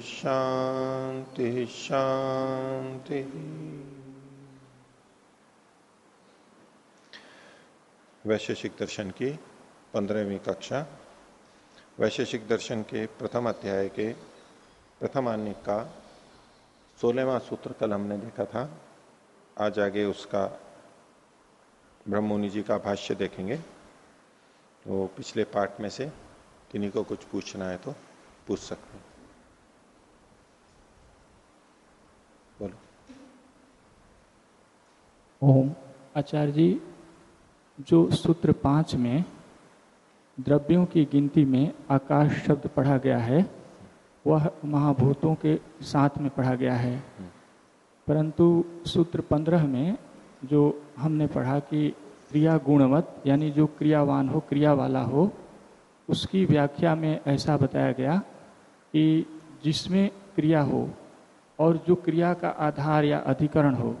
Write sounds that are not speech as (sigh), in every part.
शांति शांति। वैशेषिक दर्शन की पंद्रहवीं कक्षा। वैशेषिक दर्शन के प्रथम अध्याय के प्रथम अन्य का सोलहवा सूत्र कल हमने देखा था। आज आगे उसका ब्रह्मोनि जी का भाष्य देखेंगे। वो पिछले पार्ट में से किन्हीं को कुछ पूछना है तो पूछ सकते हैं। ओम। आचार्य जी, जो सूत्र पाँच में द्रव्यों की गिनती में आकाश शब्द पढ़ा गया है, वह महाभूतों के साथ में पढ़ा गया है। परंतु सूत्र पंद्रह में जो हमने पढ़ा कि क्रिया गुणवत यानी जो क्रियावान हो, क्रिया वाला हो, उसकी व्याख्या में ऐसा बताया गया कि जिसमें क्रिया हो और जो क्रिया का आधार या अधिकरण हो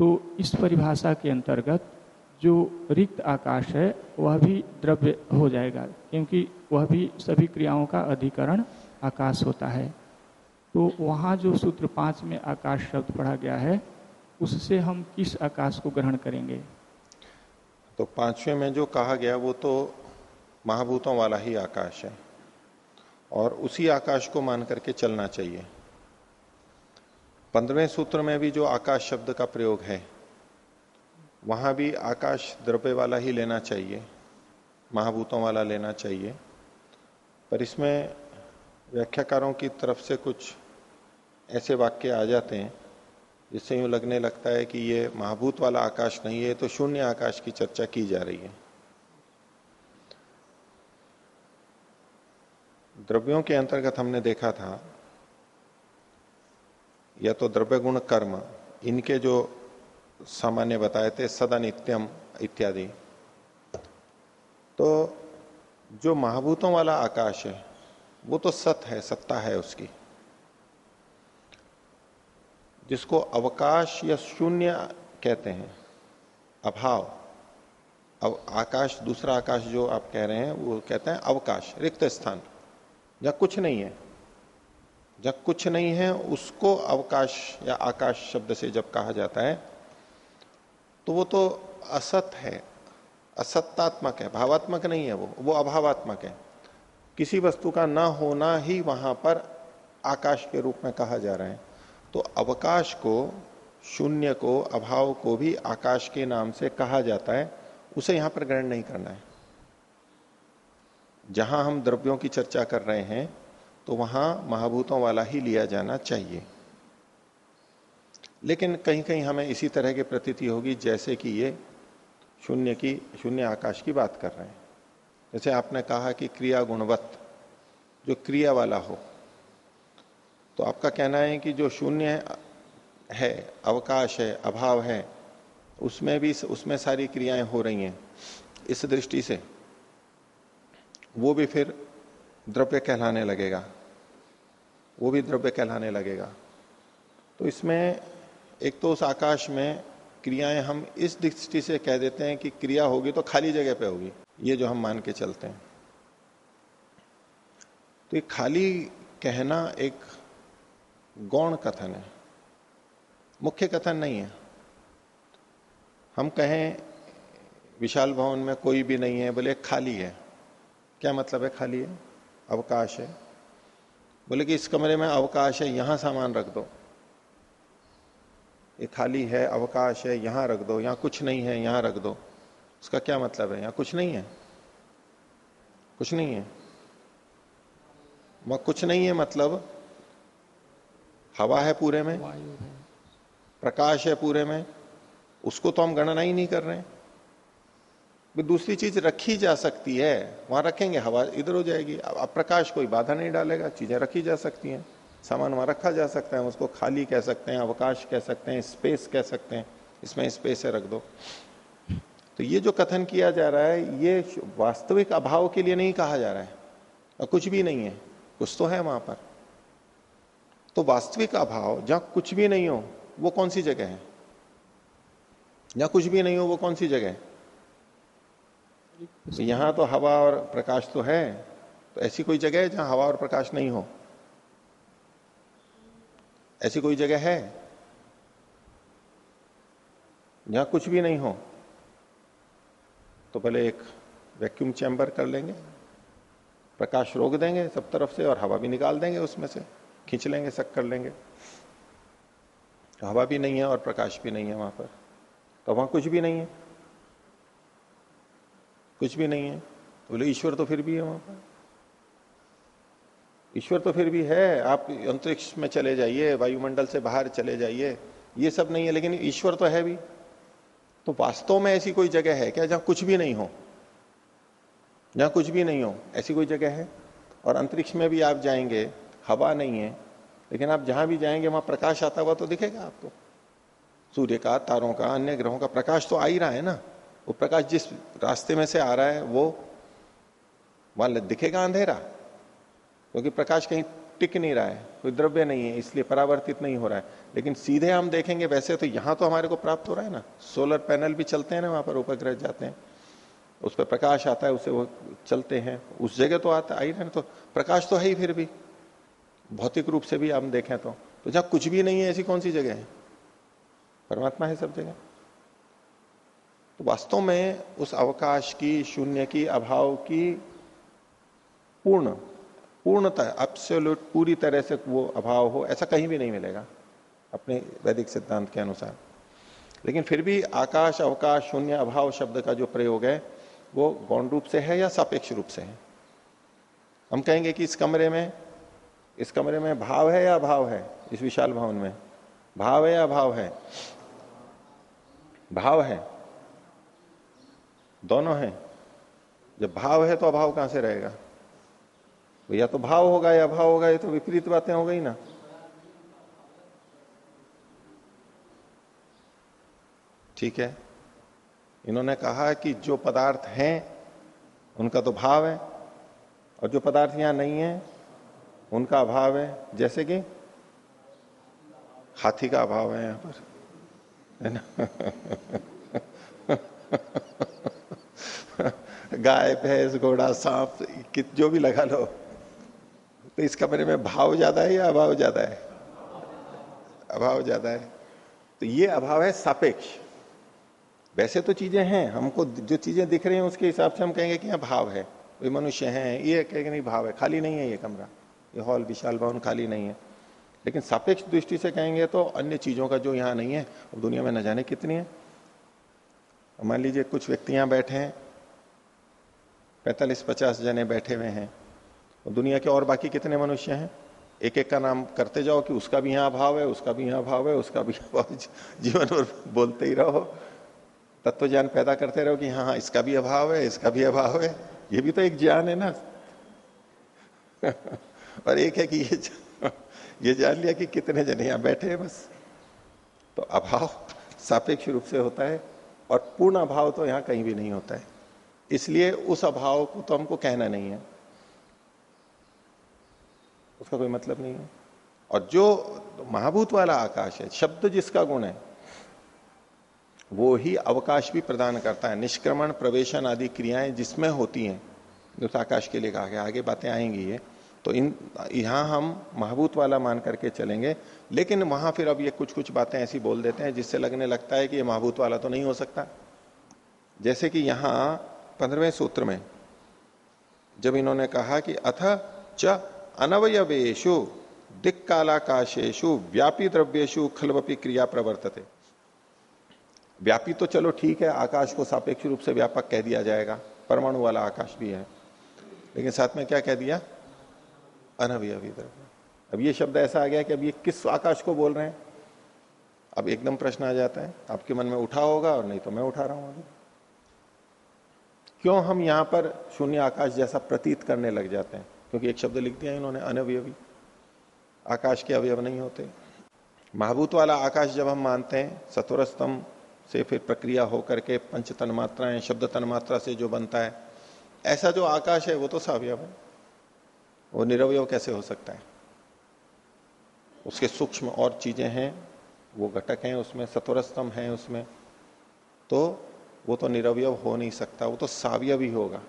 तो इस परिभाषा के अंतर्गत जो रिक्त आकाश है, वह भी द्रव्य हो जाएगा, क्योंकि वह भी सभी क्रियाओं का अधिकरण आकाश होता है। तो वहाँ जो सूत्र पाँच में आकाश शब्द पढ़ा गया है, उससे हम किस आकाश को ग्रहण करेंगे? तो पाँचवें में जो कहा गया, वो तो महाभूतों वाला ही आकाश है, और उसी आकाश को मान करके चलना चाहिए। पंद्रहवें सूत्र में भी जो आकाश शब्द का प्रयोग है, वहाँ भी आकाश द्रव्य वाला ही लेना चाहिए, महाभूतों वाला लेना चाहिए। पर इसमें व्याख्याकारों की तरफ़ से कुछ ऐसे वाक्य आ जाते हैं, जिससे यूँ लगने लगता है कि ये महाभूत वाला आकाश नहीं है तो शून्य आकाश की चर्चा की जा रही है। द्रव्यों के अंतर्गत हमने देखा था या तो द्रव्य गुण कर्म, इनके जो सामान्य बताए थे सदा नित्यम इत्यादि। तो जो महाभूतों वाला आकाश है, वो तो सत है, सत्ता है उसकी। जिसको अवकाश या शून्य कहते हैं, अभाव। अब आकाश, दूसरा आकाश जो आप कह रहे हैं, वो कहते हैं अवकाश, रिक्त स्थान जहाँ कुछ नहीं है। जब कुछ नहीं है, उसको अवकाश या आकाश शब्द से जब कहा जाता है तो वो तो असत है, असत्तात्मक है, भावात्मक नहीं है वो वो अभावात्मक है। किसी वस्तु का ना होना ही वहाँ पर आकाश के रूप में कहा जा रहा है। तो अवकाश को, शून्य को, अभाव को भी आकाश के नाम से कहा जाता है, उसे यहाँ पर ग्रहण नहीं करना है। जहाँ हम द्रव्यों की चर्चा कर रहे हैं तो वहाँ महाभूतों वाला ही लिया जाना चाहिए। लेकिन कहीं कहीं हमें इसी तरह की प्रतीति होगी जैसे कि ये शून्य की, शून्य आकाश की बात कर रहे हैं। जैसे आपने कहा कि क्रिया गुणवत्त, जो क्रिया वाला हो। तो आपका कहना है कि जो शून्य है, अवकाश है, अभाव है, उसमें भी, उसमें सारी क्रियाएँ हो रही हैं, इस दृष्टि से। वो भी फिर द्रव्य कहलाने लगेगा। वो भी द्रव्य कहलाने लगेगा। तो इसमें एक तो उस आकाश में क्रियाएँ हम इस दृष्टि से कह देते हैं कि क्रिया होगी तो खाली जगह पे होगी। ये जो हम मान के चलते हैं। तो ये खाली कहना एक गौण कथन है। मुख्य कथन नहीं है। हम कहें, विशाल भवन में कोई भी नहीं है, बोले खाली है। क्या मतलब है खाली है? अवकाश है। बोले कि इस कमरे में अवकाश है यहाँ सामान रख दो। ये खाली है अवकाश है यहाँ रख दो यहाँ कुछ नहीं है यहाँ रख दो। उसका क्या मतलब है? यहाँ कुछ नहीं है। कुछ नहीं है। कुछ नहीं है मतलब हवा है पूरे में प्रकाश है पूरे में उसको तो हम गणना ही नहीं कर रहे हैं। दूसरी चीज़ रखी जा सकती है, वहाँ रखेंगे, हवा इधर हो जाएगी। अब प्रकाश कोई बाधा नहीं डालेगा, चीज़ें रखी जा सकती हैं, सामान वहाँ रखा जा सकता है उसको खाली कह सकते हैं, अवकाश कह सकते हैं, स्पेस कह सकते हैं, इसमें स्पेस है रख दो। तो ये जो कथन किया जा रहा है, ये वास्तविक अभाव के लिए नहीं कहा जा रहा है, और कुछ भी नहीं है, कुछ तो है वहाँ पर। तो वास्तविक अभाव, जहाँ कुछ भी नहीं हो, वो कौन सी जगह है? जहाँ कुछ भी नहीं हो, वो कौन सी जगह है? तो यहाँ तो हवा और प्रकाश तो है तो ऐसी कोई जगह है जहाँ हवा और प्रकाश नहीं हो? ऐसी कोई जगह है? जहाँ कुछ भी नहीं हो तो पहले एक वैक्यूम चैम्बर कर लेंगे, प्रकाश रोक देंगे सब तरफ़ से और हवा भी निकाल देंगे उसमें से, खींच लेंगे सक कर लेंगे। तो हवा भी नहीं है और प्रकाश भी नहीं है वहाँ पर तो वहाँ कुछ भी नहीं है। कुछ भी नहीं है। बोले, ईश्वर तो फिर भी है वहाँ पर। ईश्वर तो फिर भी है। आप अंतरिक्ष में चले जाइए, वायुमंडल से बाहर चले जाइए। ये सब नहीं है, लेकिन ईश्वर तो है भी। तो वास्तव में ऐसी कोई जगह है क्या जहाँ कुछ भी नहीं हो? जहाँ कुछ भी नहीं हो, ऐसी कोई जगह है? और अंतरिक्ष में भी आप जाएँगे, हवा नहीं है, लेकिन आप जहाँ भी जाएँगे, वहाँ प्रकाश आता हुआ तो दिखेगा आपको। सूर्य का, तारों का, अन्य ग्रहों का प्रकाश तो आ ही रहा है ना। वो प्रकाश जिस रास्ते में से आ रहा है वो वहाँ दिखेगा अंधेरा क्योंकि प्रकाश कहीं टिक नहीं रहा है कोई द्रव्य नहीं है इसलिए परावर्तित नहीं हो रहा है। लेकिन सीधे हम देखेंगे वैसे तो यहाँ तो हमारे को प्राप्त हो रहा है ना। सोलर पैनल भी चलते हैं ना वहाँ पर उपग्रह जाते हैं। उस पर प्रकाश आता है उसे वो चलते हैं। उस जगह तो आता आई ना तो प्रकाश तो है ही फिर भी। भौतिक रूप से भी हम देखें तो, तो जहाँ कुछ भी नहीं है ऐसी कौन सी जगह है? परमात्मा है सब जगह। तो वास्तव में उस अवकाश की, शून्य की, अभाव की पूर्ण, पूर्णतः एब्सोल्यूट पूरी तरह से वो अभाव हो, ऐसा कहीं भी नहीं मिलेगा अपने वैदिक सिद्धांत के अनुसार। लेकिन फिर भी आकाश, अवकाश, शून्य, अभाव शब्द का जो प्रयोग है, वो गौण रूप से है या सापेक्ष रूप से है? हम कहेंगे कि इस कमरे में, इस कमरे में भाव है या अभाव है? इस विशाल भवन में। भाव है या अभाव है? भाव है। दोनों है। जब भाव है तो अभाव कहाँ से रहेगा? या तो भाव होगा या अभाव होगा, ये तो विपरीत बातें हो गई ना। ठीक है। इन्होंने कहा कि जो पदार्थ हैं, उनका तो भाव है, और जो पदार्थ यहाँ नहीं है, उनका अभाव है। जैसे कि हाथी का अभाव है यहाँ पर। है ना? (laughs) गाय भैंस घोड़ा सांप जो भी लगा लो। तो इस कमरे में भाव ज़्यादा है या अभाव ज़्यादा है? अभाव ज़्यादा है। तो ये अभाव है सापेक्ष। वैसे तो चीज़ें हैं, हमको जो चीज़ें दिख रही हैं, उसके हिसाब से हम कहेंगे कि यहाँ भाव है। कोई मनुष्य है, ये कहेंगे नहीं, भाव है, खाली नहीं है ये कमरा। ये हॉल, विशाल भवन खाली नहीं है। लेकिन सापेक्ष दृष्टि से कहेंगे तो अन्य चीज़ों का जो यहाँ नहीं है वो दुनिया में न जाने कितनी है। मान लीजिए कुछ व्यक्ति यहाँ बैठे हैं पैतालीस पचास जने बैठे हुए हैं। और दुनिया के और बाकी कितने मनुष्य हैं? एक एक का नाम करते जाओ कि उसका भी यहाँ अभाव है, उसका भी यहाँ अभाव है, उसका भी अभाव (laughs) जीवन और बोलते ही रहो। तत्व ज्ञान पैदा करते रहो कि हाँ हाँ इसका भी अभाव है, इसका भी अभाव है। ये भी तो एक ज्ञान है ना। (laughs) और एक है कि ये (laughs) ये जान लिया कि कितने जने यहाँ बैठे हैं बस। तो अभाव सापेक्ष रूप से होता है और पूर्ण अभाव तो यहाँ कहीं भी नहीं होता है। इसलिए उस अभाव को तो हमको कहना नहीं है। उसका कोई मतलब नहीं है। और जो महाभूत वाला आकाश है, शब्द जिसका गुण है, वो ही अवकाश भी प्रदान करता है। निष्क्रमण, प्रवेशन आदि क्रियाएँ जिसमें होती हैं उस आकाश के लिए कहा गया आगे बातें आएँगी ये तो इन, यहाँ हम महाभूत वाला मान करके चलेंगे। लेकिन वहाँ फिर अब ये कुछ कुछ बातें ऐसी बोल देते हैं जिससे लगने लगता है कि ये महाभूत वाला तो नहीं हो सकता। जैसे कि यहाँ पंद्रहवें सूत्र में, जब इन्होंने कहा कि अथ च अनवयवेशु दिक्कालाकाशेशु व्यापी द्रव्येशु खलवपी क्रिया प्रवर्तते। व्यापी तो चलो ठीक है, आकाश को सापेक्ष रूप से व्यापक कह दिया जाएगा, परमाणु वाला आकाश भी है। लेकिन साथ में क्या कह दिया? अनवयवी द्रव्य। अब ये शब्द ऐसा आ गया कि अब ये किस आकाश को बोल रहे हैं? अब एकदम प्रश्न आ जाता है, आपके मन में उठा होगा और नहीं तो मैं उठा रहा हूँ अभी। क्यों हम यहाँ पर शून्य आकाश जैसा प्रतीत करने लग जाते हैं? क्योंकि एक शब्द लिख दिया इन्होंने, अनवयवी। आकाश के अवयव नहीं होते। महाभूत वाला आकाश जब हम मानते हैं सतुरस्तम से फिर प्रक्रिया होकर के पंच तन मात्राएँ शब्द तन मात्रा से जो बनता है, ऐसा जो आकाश है, वो तो सावयव है। वो निरवय कैसे हो सकता है? उसके सूक्ष्म और चीज़ें हैं, वो घटक हैं, उसमें सत्वर स्तंभ है, उसमें। तो वो तो निरवय हो नहीं सकता, वो तो सावयव होगा।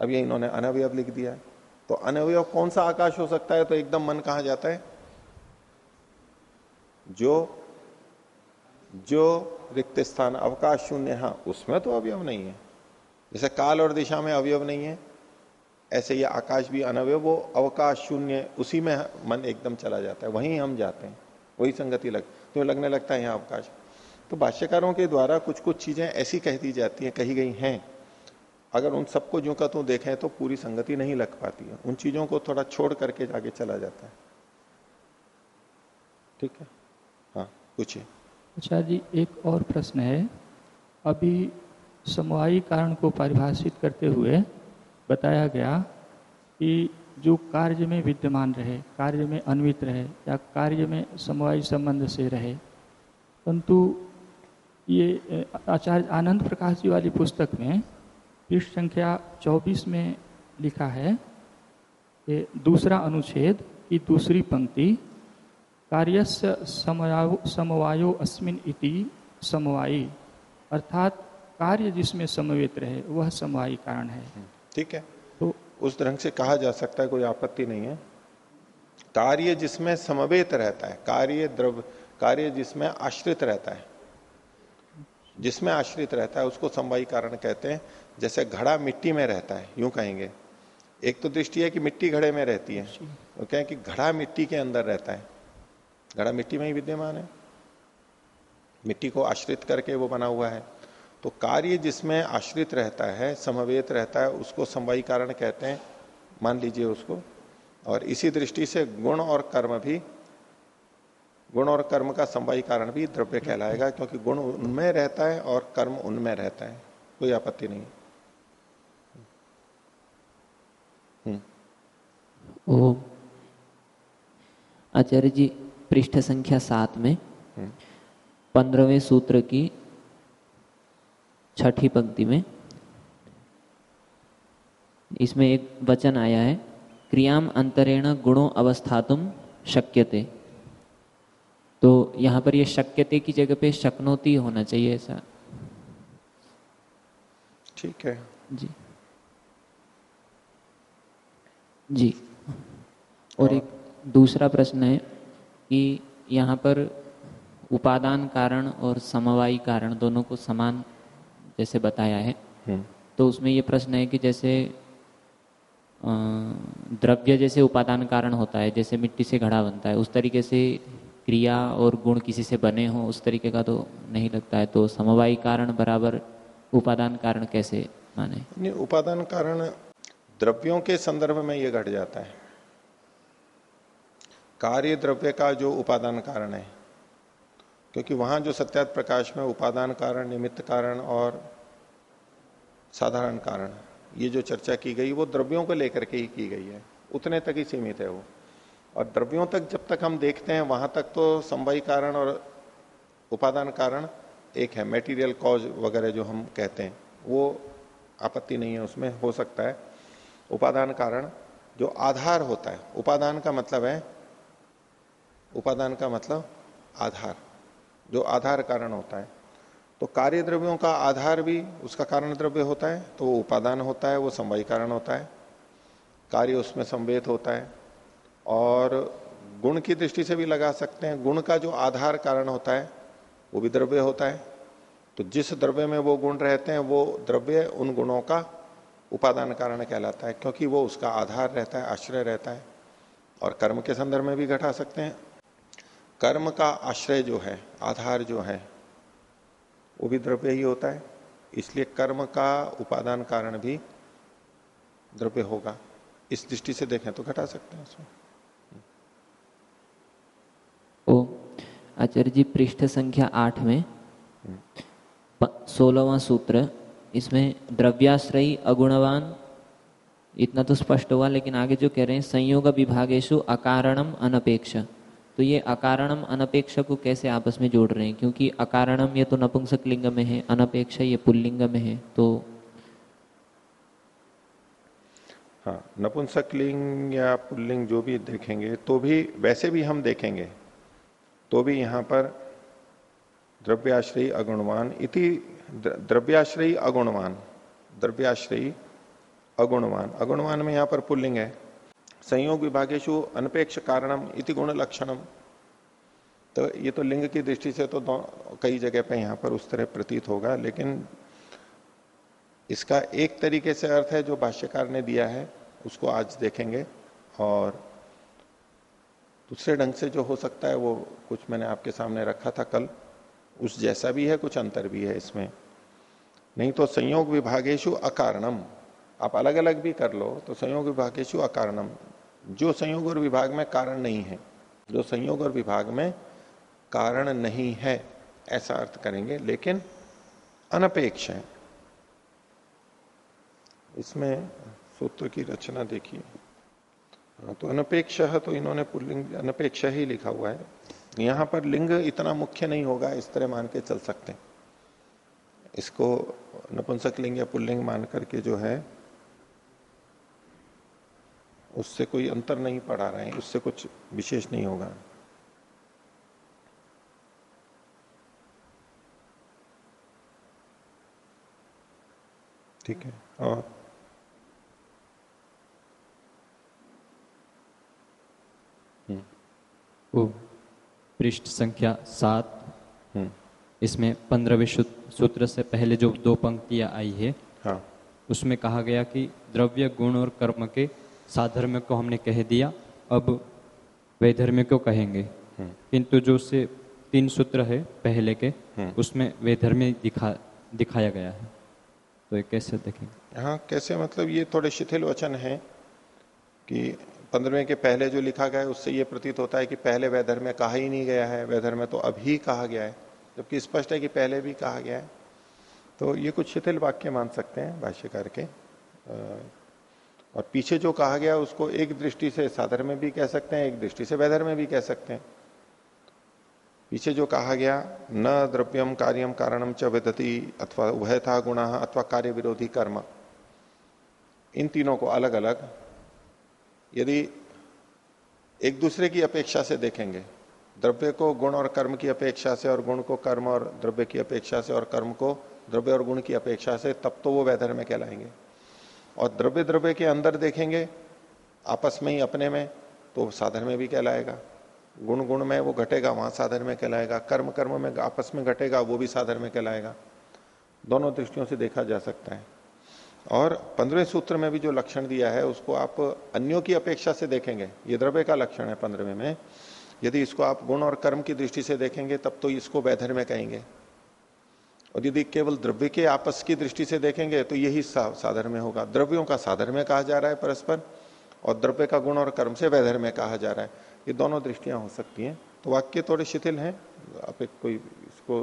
अब ये इन्होंने अनवयव लिख दिया है। तो अनवयव कौन सा आकाश हो सकता है? तो एकदम मन कहा जाता है? जो जो रिक्त स्थान, अवकाश शून्य हाँ उसमें तो अवयव नहीं है। जैसे काल और दिशा में अवयव नहीं है, ऐसे ये आकाश भी अनवय, वो अवकाश शून्य, उसी में मन एकदम चला जाता है, वहीं हम जाते हैं, वही संगति लग तो लगने लगता है यहाँ अवकाश? तो भाष्यकारों के द्वारा कुछ कुछ चीज़ें ऐसी कह दी जाती हैं, कही गई हैं। अगर उन सबको जो का तो देखें तो पूरी संगति नहीं लग पाती है। उन चीज़ों को थोड़ा छोड़ करके जाके चला जाता है। ठीक है? हाँ पूछिए। अच्छा जी, एक और प्रश्न है। अभी समवायी कारण को परिभाषित करते हुए बताया गया कि जो कार्य में विद्यमान रहे, कार्य में अन्वित रहे या कार्य में समवायी संबंध से रहे, परंतु ये आचार्य आनंद प्रकाश जी वाली पुस्तक में पृष्ठ संख्या 24 में लिखा है कि दूसरा अनुच्छेद की दूसरी पंक्ति कार्यस्य समवायो समवायो अस्मिन इति समवायी। अर्थात कार्य जिसमें समवेत रहे वह समवायी कारण है। ठीक है। तो उस ढंग से कहा जा सकता है कोई आपत्ति नहीं है। कार्य जिसमें समवेत रहता है कार्य द्रव्य कार्य जिसमें आश्रित रहता है जिसमें आश्रित रहता है उसको समवायी कारण कहते हैं। जैसे घड़ा मिट्टी में रहता है यूँ कहेंगे। एक तो दृष्टि है कि मिट्टी घड़े में रहती है। तो कहें कि घड़ा मिट्टी के अंदर रहता है। घड़ा मिट्टी में ही विद्यमान है। मिट्टी को आश्रित करके वो बना हुआ है। तो कार्य जिसमें आश्रित रहता है समवेत रहता है उसको समवायी कारण कहते हैं। मान लीजिए उसको। और इसी दृष्टि से गुण और कर्म भी गुण और कर्म का समवायी कारण भी द्रव्य कहलाएगा क्योंकि गुण उनमें रहता है और कर्म उनमें रहता है कोई आपत्ति नहीं हम्म। आचार्य जी पृष्ठ संख्या सात में हम्म। पंद्रहवें सूत्र की छठी पंक्ति में इसमें एक वचन आया है क्रियाम अंतरेण गुणों अवस्थातुम शक्यते तो यहाँ पर ये शक्यते की जगह पे शक्नोती होना चाहिए ऐसा। ठीक है। जी। जी। और एक दूसरा प्रश्न है कि यहाँ पर उपादान कारण और समवायी कारण दोनों को समान जैसे बताया है। हम्म। तो उसमें ये प्रश्न है कि जैसे द्रव्य जैसे उपादान कारण होता है जैसे मिट्टी से घड़ा बनता है उस तरीके से क्रिया और गुण किसी से बने हो उस तरीके का तो नहीं लगता है। तो समवायी कारण बराबर उपादान कारण कैसे माने? नहीं, उपादान कारण द्रव्यों के संदर्भ में ये घट जाता है। कार्य द्रव्य का जो उपादान कारण है, क्योंकि वहाँ जो सत्यात प्रकाश में उपादान कारण, निमित्त कारण और साधारण कारण, ये जो चर्चा की गई वो द्रव्यों को लेकर के ही की गई है। उतने तक ही सीमित है वो। और द्रव्यों तक जब तक हम देखते हैं, वहाँ तक तो संवाई कारण और उपादान कारण एक है मेटीरियल कॉज वगैरह जो हम कहते हैं, वो आपत्ति नहीं है, उसमें हो सकता है। उपादान कारण जो आधार होता है, उपादान का मतलब है, उपादान का मतलब आधार, जो आधार कारण होता है। तो कार्य द्रव्यों का आधार भी उसका कारण द्रव्य होता है तो वो उपादान होता है, वो संवाई कारण होता है। कार्य उसमें संवेद होता है और गुण की दृष्टि से भी लगा सकते हैं। गुण का जो आधार कारण होता है, वो भी द्रव्य होता है। तो जिस द्रव्य में वो गुण रहते हैं, वो द्रव्य उन गुणों का उपादान कारण कहलाता है, क्योंकि वो उसका आधार रहता है, आश्रय रहता है और कर्म के संदर्भ में भी घटा सकते हैं। कर्म का आश्रय जो है, आधार जो है, वो भी द्रव्य ही होता है। इसलिए कर्म का उपादान कारण भी द्रव्य होगा। इस दृष्टि से देखें तो घटा सकते हैं उसमें ओ आचार्य जी पृष्ठ संख्या आठ में सोलहवा सूत्र, इसमें द्रव्याश्रयी अगुणवान, इतना तो स्पष्ट हुआ, लेकिन आगे जो कह रहे हैं, संयोग विभागेशु अकारणम अनपेक्ष। तो ये अकारणम अनपेक्ष को कैसे आपस में जोड़ रहे हैं? क्योंकि अकारणम ये तो नपुंसक लिंग में है, अनपेक्ष ये पुल्लिंग में है तो हाँ नपुंसक लिंग या पुल्लिंग जो भी देखेंगे तो भी, वैसे भी हम देखेंगे। तो भी यहाँ पर द्रव्याश्रयी अगुणवान इति द्रव्याश्रयी अगुणवान द्रव्याश्रयी अगुणवान। अगुणवान में यहाँ पर पुल्लिंग है। संयोग विभागेशु अनपेक्ष कारणम इति गुण लक्षणम। तो ये तो लिंग की दृष्टि से तो कई जगह पे यहाँ पर उस तरह प्रतीत होगा, लेकिन इसका एक तरीके से अर्थ है जो भाष्यकार ने दिया है, उसको आज देखेंगे। और दूसरे ढंग से जो हो सकता है वो कुछ मैंने आपके सामने रखा था कल। उस जैसा भी है, कुछ अंतर भी है इसमें। नहीं तो संयोग विभागेशु अकारणम। आप अलग अलग भी कर लो तो संयोग विभागेशु अकारणम। जो संयोग और विभाग में कारण नहीं है, जो संयोग और विभाग में कारण नहीं है, ऐसा अर्थ करेंगे। लेकिन अनपेक्ष है। इसमें सूत्र की रचना देखिए। तो अनपेक्ष तो इन्होंने पुल्लिंग अनपेक्ष ही लिखा हुआ है। यहाँ पर लिंग इतना मुख्य नहीं होगा, इस तरह मान के चल सकते हैं। इसको नपुंसक लिंग या पुल्लिंग मान करके जो है, उससे कोई अंतर नहीं पड़ा रहे हैं उससे कुछ विशेष नहीं होगा। ठीक है, और वो पृष्ठ संख्या सात हम्म। इसमें पंद्रहवें सूत्र से पहले जो दो पंक्तियाँ आई है हाँ। उसमें कहा गया कि द्रव्य गुण और कर्म के साधर्म्य को हमने कह दिया अब वैधर्म्य को कहेंगे हम्म। किंतु जो से तीन सूत्र है पहले के हम्म। उसमें वैधर्म्य दिखा दिखाया गया है तो ये कैसे देखेंगे हाँ कैसे मतलब ये थोड़े शिथिल वचन है कि पंद्रहवें के पहले जो लिखा गया है, उससे ये प्रतीत होता है कि पहले वैधर्म में कहा ही नहीं गया है वैधर्म में तो अभी कहा गया है, जबकि स्पष्ट है कि पहले भी कहा गया है। तो ये कुछ शिथिल वाक्य मान सकते हैं भाष्यकार के। और पीछे जो कहा गया, उसको एक दृष्टि से साधर में भी कह सकते हैं, एक दृष्टि से वैधर में भी कह सकते हैं। पीछे जो कहा गया, न द्रव्यम कार्यम कारणम च विदति अथवा उभय था गुणा अथवा कार्य विरोधी कर्म। इन तीनों को अलग अलग यदि एक दूसरे की अपेक्षा से देखेंगे, द्रव्य को गुण और कर्म की अपेक्षा से और गुण को कर्म और द्रव्य की अपेक्षा से और कर्म को द्रव्य और गुण की अपेक्षा से, तब तो वो वैधर में कहलाएँगे। और द्रव्य द्रव्य के अंदर देखेंगे, आपस में ही अपने में तो साधन में भी कहलाएगा। गुण गुण में वो घटेगा, वहाँ साधन में कहलाएगा। कर्म कर्म में आपस में घटेगा, वो भी साधन में कहलाएगा। दोनों दृष्टियों से देखा जा सकता है। और पंद्रहवें सूत्र में भी जो लक्षण दिया है उसको आप अन्यों की अपेक्षा से देखेंगे। ये द्रव्य का लक्षण है पंद्रहवें में। यदि इसको आप गुण और कर्म की दृष्टि से देखेंगे तब तो इसको वैधर में कहेंगे। और यदि केवल द्रव्य के आपस की दृष्टि से देखेंगे तो यही सा, साधर में होगा। द्रव्यों का साधर में कहा जा रहा है परस्पर और द्रव्य का गुण और कर्म से वैधर में कहा जा रहा है। ये दोनों दृष्टियाँ हो सकती हैं। तो वाक्य थोड़े शिथिल हैं आप एक कोई इसको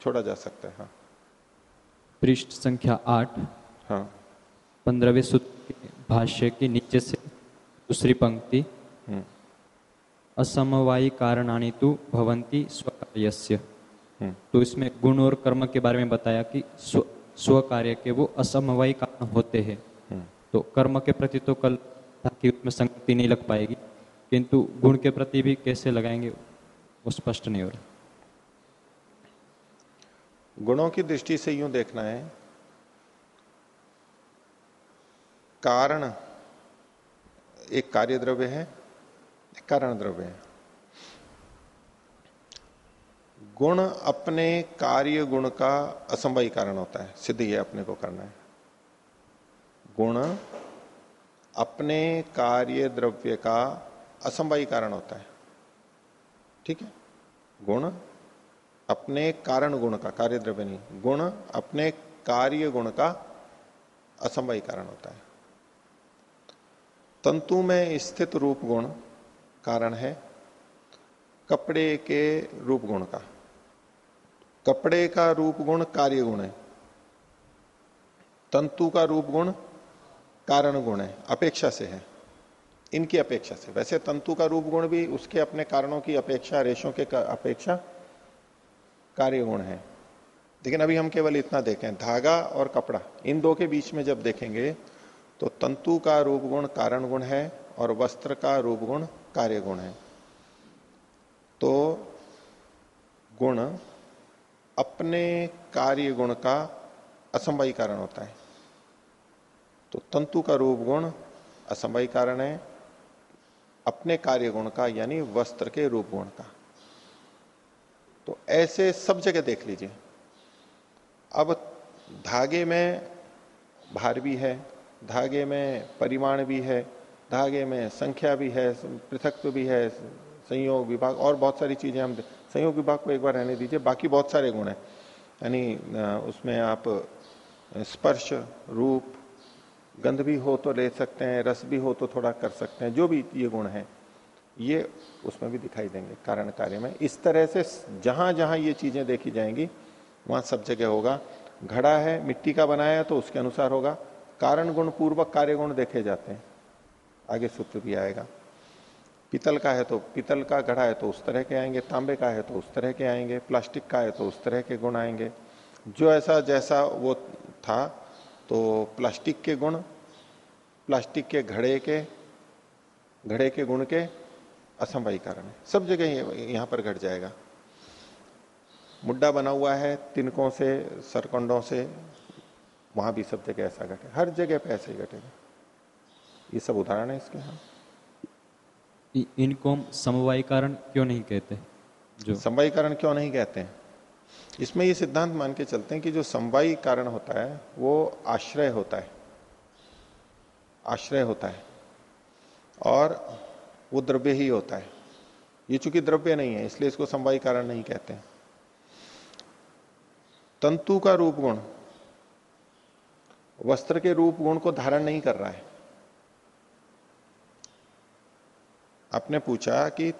छोड़ा जा सकता है हाँ। पृष्ठ संख्या आठ। हाँ। पंद्रहवें सूत्र भाष्य के नीचे से दूसरी पंक्ति हम्म। असमवायी कारणानी तो भवंती स्वकार्यस्य हम्म। तो इसमें गुण और कर्म के बारे में बताया कि स्व, स्व कार्य के वो असमवायी कारण होते हैं हम्म। तो कर्म के प्रति तो कल ताकि उसमें संगति नहीं लग पाएगी किंतु गुण के प्रति भी कैसे लगाएँगे वो स्पष्ट नहीं हो रहा गुणों की दृष्टि से यूँ देखना है कारण एक कार्य द्रव्य है, एक कारण द्रव्य है। गुण अपने कार्य गुण का असंभवी कारण होता है, सिद्ध यह अपने को करना है। गुण अपने कार्य द्रव्य का असंभवी कारण होता है। ठीक है? गुण अपने कारण गुण का, कार्य द्रव्य नहीं, गुण अपने कार्य गुण का असंभवी कारण होता है। तंतु में स्थित रूप गुण कारण है कपड़े के रूप गुण का। कपड़े का रूप गुण कार्य गुण है। तंतु का रूप गुण कारण गुण है, अपेक्षा से है, इनकी अपेक्षा से। वैसे तंतु का रूप गुण भी उसके अपने कारणों की अपेक्षा, रेशों के अपेक्षा कार्य गुण है। लेकिन अभी हम केवल इतना देखें, धागा और कपड़ा, इन दो के बीच में जब देखेंगे तो तंतु का रूप गुण कारण गुण है और वस्त्र का रूप गुण कार्य गुण है। तो गुण अपने कार्य गुण का असंभवी कारण होता है। तो तंतु का रूप गुण असंभवी कारण है, अपने कार्य गुण का यानी वस्त्र के रूप गुण का। तो ऐसे सब जगह देख लीजिए। अब धागे में भार भी है धागे में परिमाण भी है, धागे में संख्या भी है, पृथकत्व भी है, संयोग विभाग, और बहुत सारी चीज़ें हम संयोग विभाग को एक बार रहने दीजिए, बाकी बहुत सारे गुण हैं। यानी उसमें आप स्पर्श, रूप, गंध भी हो तो ले सकते हैं, रस भी हो तो थोड़ा कर सकते हैं, जो भी ये गुण है, ये उसमें भी दिखाई देंगे, कारण कार्य में। इस तरह से जहाँ जहाँ ये चीज़ें देखी जाएँगी, वहाँ सब जगह होगा। घड़ा है, मिट्टी का बनाया तो उसके अनुसार होगा। कारण गुण पूर्वक कार्य गुण देखे जाते हैं। आगे सूत्र भी आएगा। पीतल का है तो पीतल का घड़ा है तो उस तरह के आएँगे, तांबे का है तो उस तरह के आएँगे, प्लास्टिक का है तो उस तरह के गुण आएँगे। जो ऐसा जैसा वो था तो प्लास्टिक के गुण, प्लास्टिक के घड़े के घड़े के गुण के असंभवी कारण है। सब जगह यहाँ पर घट जाएगा। मुड्डा बना हुआ है, तिनकों से, सरकंडों से वहाँ भी सब जगह ऐसा घटे हर जगह पे ऐसे ही घटेगा। ये सब उदाहरण है इसके यहाँ। इनको हम समवाय कारण क्यों नहीं कहते? जो समवाय कारण क्यों नहीं कहते हैं? इसमें ये सिद्धांत मान के चलते हैं कि जो समवायी कारण होता है वो आश्रय होता है। आश्रय होता है। और वो द्रव्य ही होता है। ये चूँकि द्रव्य नहीं है इसलिए इसको समवायी कारण नहीं कहते हैं। तंतु का रूप गुण वस्त्र के रूप गुण को धारण नहीं कर रहा है। आपने पूछा कि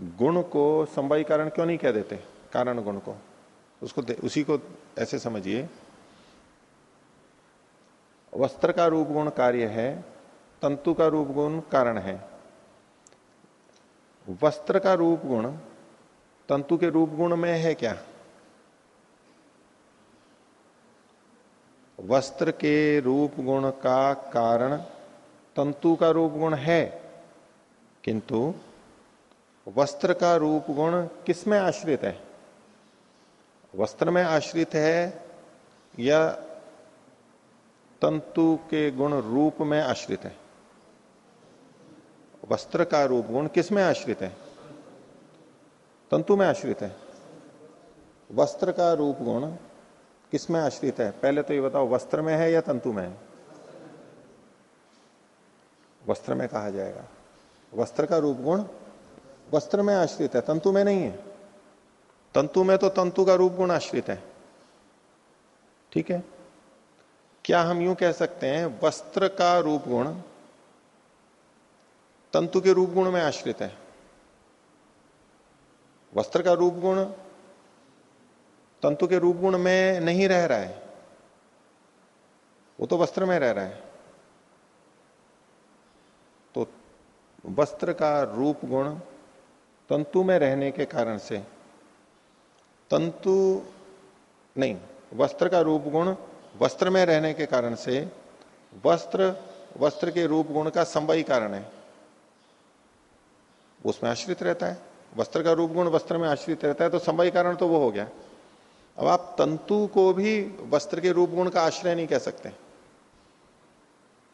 गुण को समवायी कारण क्यों नहीं कह देते? कारण गुण को। उसको उसी को ऐसे समझिए। वस्त्र का रूप गुण कार्य है, तंतु का रूप गुण कारण है। वस्त्र का रूप गुण तंतु के रूप गुण में है क्या? वस्त्र के रूप गुण का कारण तंतु का रूप गुण है। किंतु वस्त्र का रूप गुण किसमें आश्रित है? वस्त्र में आश्रित है या तंतु के गुण रूप में आश्रित है? वस्त्र का रूप गुण किसमें आश्रित है? तंतु में आश्रित है। वस्त्र का रूप गुण किसमें आश्रित है? पहले तो ये बताओ, वस्त्र में है या तंतु में है? वस्त्र में कहा जाएगा। वस्त्र का रूप गुण वस्त्र में आश्रित है, तंतु में नहीं है। तंतु में तो तंतु का रूप गुण आश्रित है। ठीक है? क्या हम यूँ कह सकते हैं, वस्त्र का रूप गुण तंतु के रूप गुण में आश्रित है? वस्त्र का रूप गुण तंतु के रूप गुण में नहीं रह रहा है। वो तो वस्त्र में रह रहा है। तो वस्त्र का रूप गुण तंतु में रहने के कारण से तंतु नहीं, वस्त्र का रूप गुण वस्त्र में रहने के कारण से वस्त्र वस्त्र के रूप गुण का संवयी कारण है। उसमें आश्रित रहता है। वस्त्र का रूप गुण वस्त्र में आश्रित रहता है तो संवयी कारण तो वो हो गया। अब आप तंतु को भी वस्त्र के रूप गुण का आश्रय नहीं कह सकते।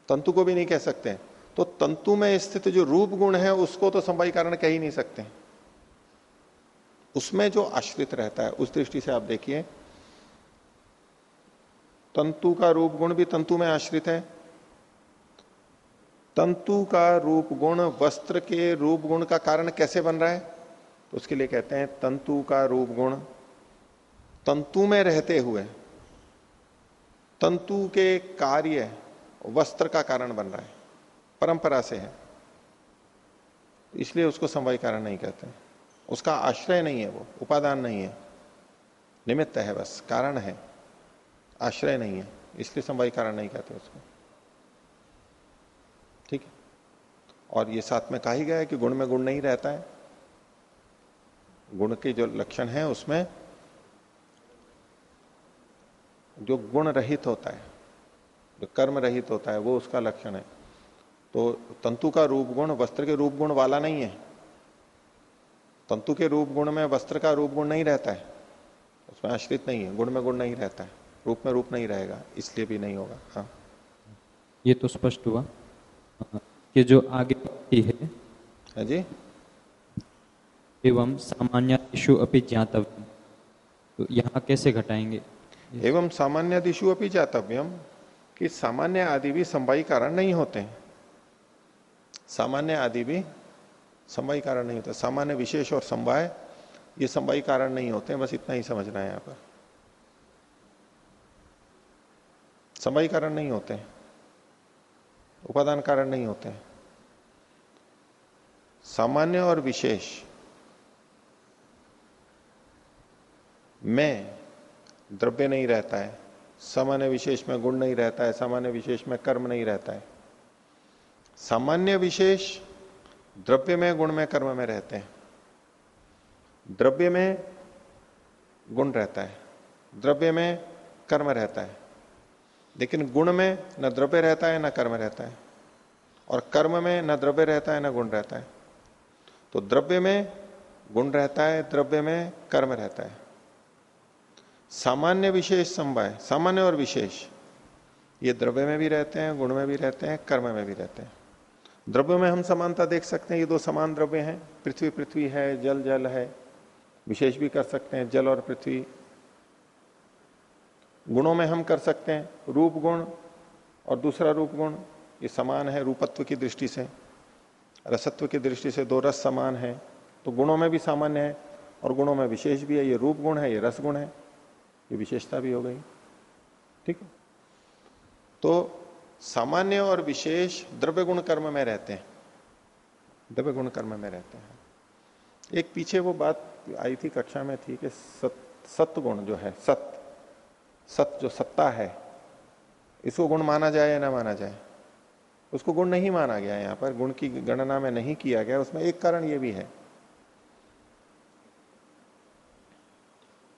तंतु को भी नहीं कह सकते। तो तंतु में स्थित जो रूप गुण है, उसको तो संवयी कारण कह ही नहीं सकते। उसमें जो आश्रित रहता है, उस दृष्टि से आप देखिए, तंतु का रूप गुण भी तंतु में आश्रित है। तंतु का रूप गुण वस्त्र के रूप गुण का कारण कैसे बन रहा है? तो उसके लिए कहते हैं, तंतु का रूप गुण तंतु में रहते हुए, तंतु के कार्य वस्त्र का कारण बन रहा है, परंपरा से है। इसलिए उसको समवाय कारण नहीं कहते उसका आश्रय नहीं है वो, उपादान नहीं है। निमित्त है बस, कारण है। आश्रय नहीं है, इसलिए समवाय कारण नहीं कहते उसको। ठीक है? और ये साथ में कहा ही गया है कि गुण में गुण नहीं रहता है। गुण के जो लक्षण है, उसमें जो गुण रहित होता है जो कर्म रहित होता है वो उसका लक्षण है। तो तंतु का रूप गुण वस्त्र के रूप गुण वाला नहीं है। तंतु के रूप गुण में वस्त्र का रूप गुण नहीं रहता है। उसमें आश्रित नहीं है गुण में गुण नहीं रहता है रूप में रूप नहीं रहेगा इसलिए भी नहीं होगा। हाँ। ये तो स्पष्ट हुआ। कि जो आगे है हाँ जी। एवं सामान्य इशु अपनी ज्ञातव्य तो यहाँ कैसे घटाएँगे? एवं सामान्य दिशु अपनी जातव्यम कि सामान्य आदि भी संवाई कारण नहीं होते सामान्य आदि भी संवाई कारण नहीं होते। सामान्य विशेष और संवाय ये संवाई कारण नहीं होते बस इतना ही समझना है यहाँ पर। संवाई कारण नहीं होते उपादान कारण नहीं होते सामान्य और विशेष, में द्रव्य नहीं रहता है। सामान्य विशेष में गुण नहीं रहता है, सामान्य विशेष में कर्म नहीं रहता है। सामान्य विशेष द्रव्य में, गुण में, कर्म में रहते हैं। द्रव्य में गुण रहता है, द्रव्य में कर्म रहता है। लेकिन गुण में न द्रव्य रहता है, न कर्म रहता है। और कर्म में न द्रव्य रहता है, न गुण रहता है। तो द्रव्य में गुण रहता है, द्रव्य में कर्म रहता है। सामान्य विशेष समवाय सामान्य और विशेष। ये द्रव्य में भी रहते हैं, गुण में भी रहते हैं, कर्म में भी रहते हैं। द्रव्य में हम समानता देख सकते हैं, ये दो समान द्रव्य हैं। पृथ्वी पृथ्वी है, जल जल है। विशेष भी कर सकते हैं, जल और पृथ्वी। गुणों में हम कर सकते हैं, रूप गुण और दूसरा रूप गुण, ये समान है रूपत्व की दृष्टि से। रसत्व की दृष्टि से दो रस समान है तो गुणों में भी सामान्य है और गुणों में विशेष भी है, ये रूप गुण है, ये रस गुण है। ये विशेषता भी हो गई। ठीक है? तो सामान्य और विशेष द्रव्य गुण कर्म में रहते हैं। द्रव्य गुण कर्म में रहते हैं। एक पीछे वो बात आई थी कक्षा में थी कि सत, सत्य गुण जो है सत्य सत्य जो सत्ता है इसको गुण माना जाए या ना माना जाए? उसको गुण नहीं माना गया यहाँ पर। गुण की गणना में नहीं किया गया। उसमें एक कारण यह भी है।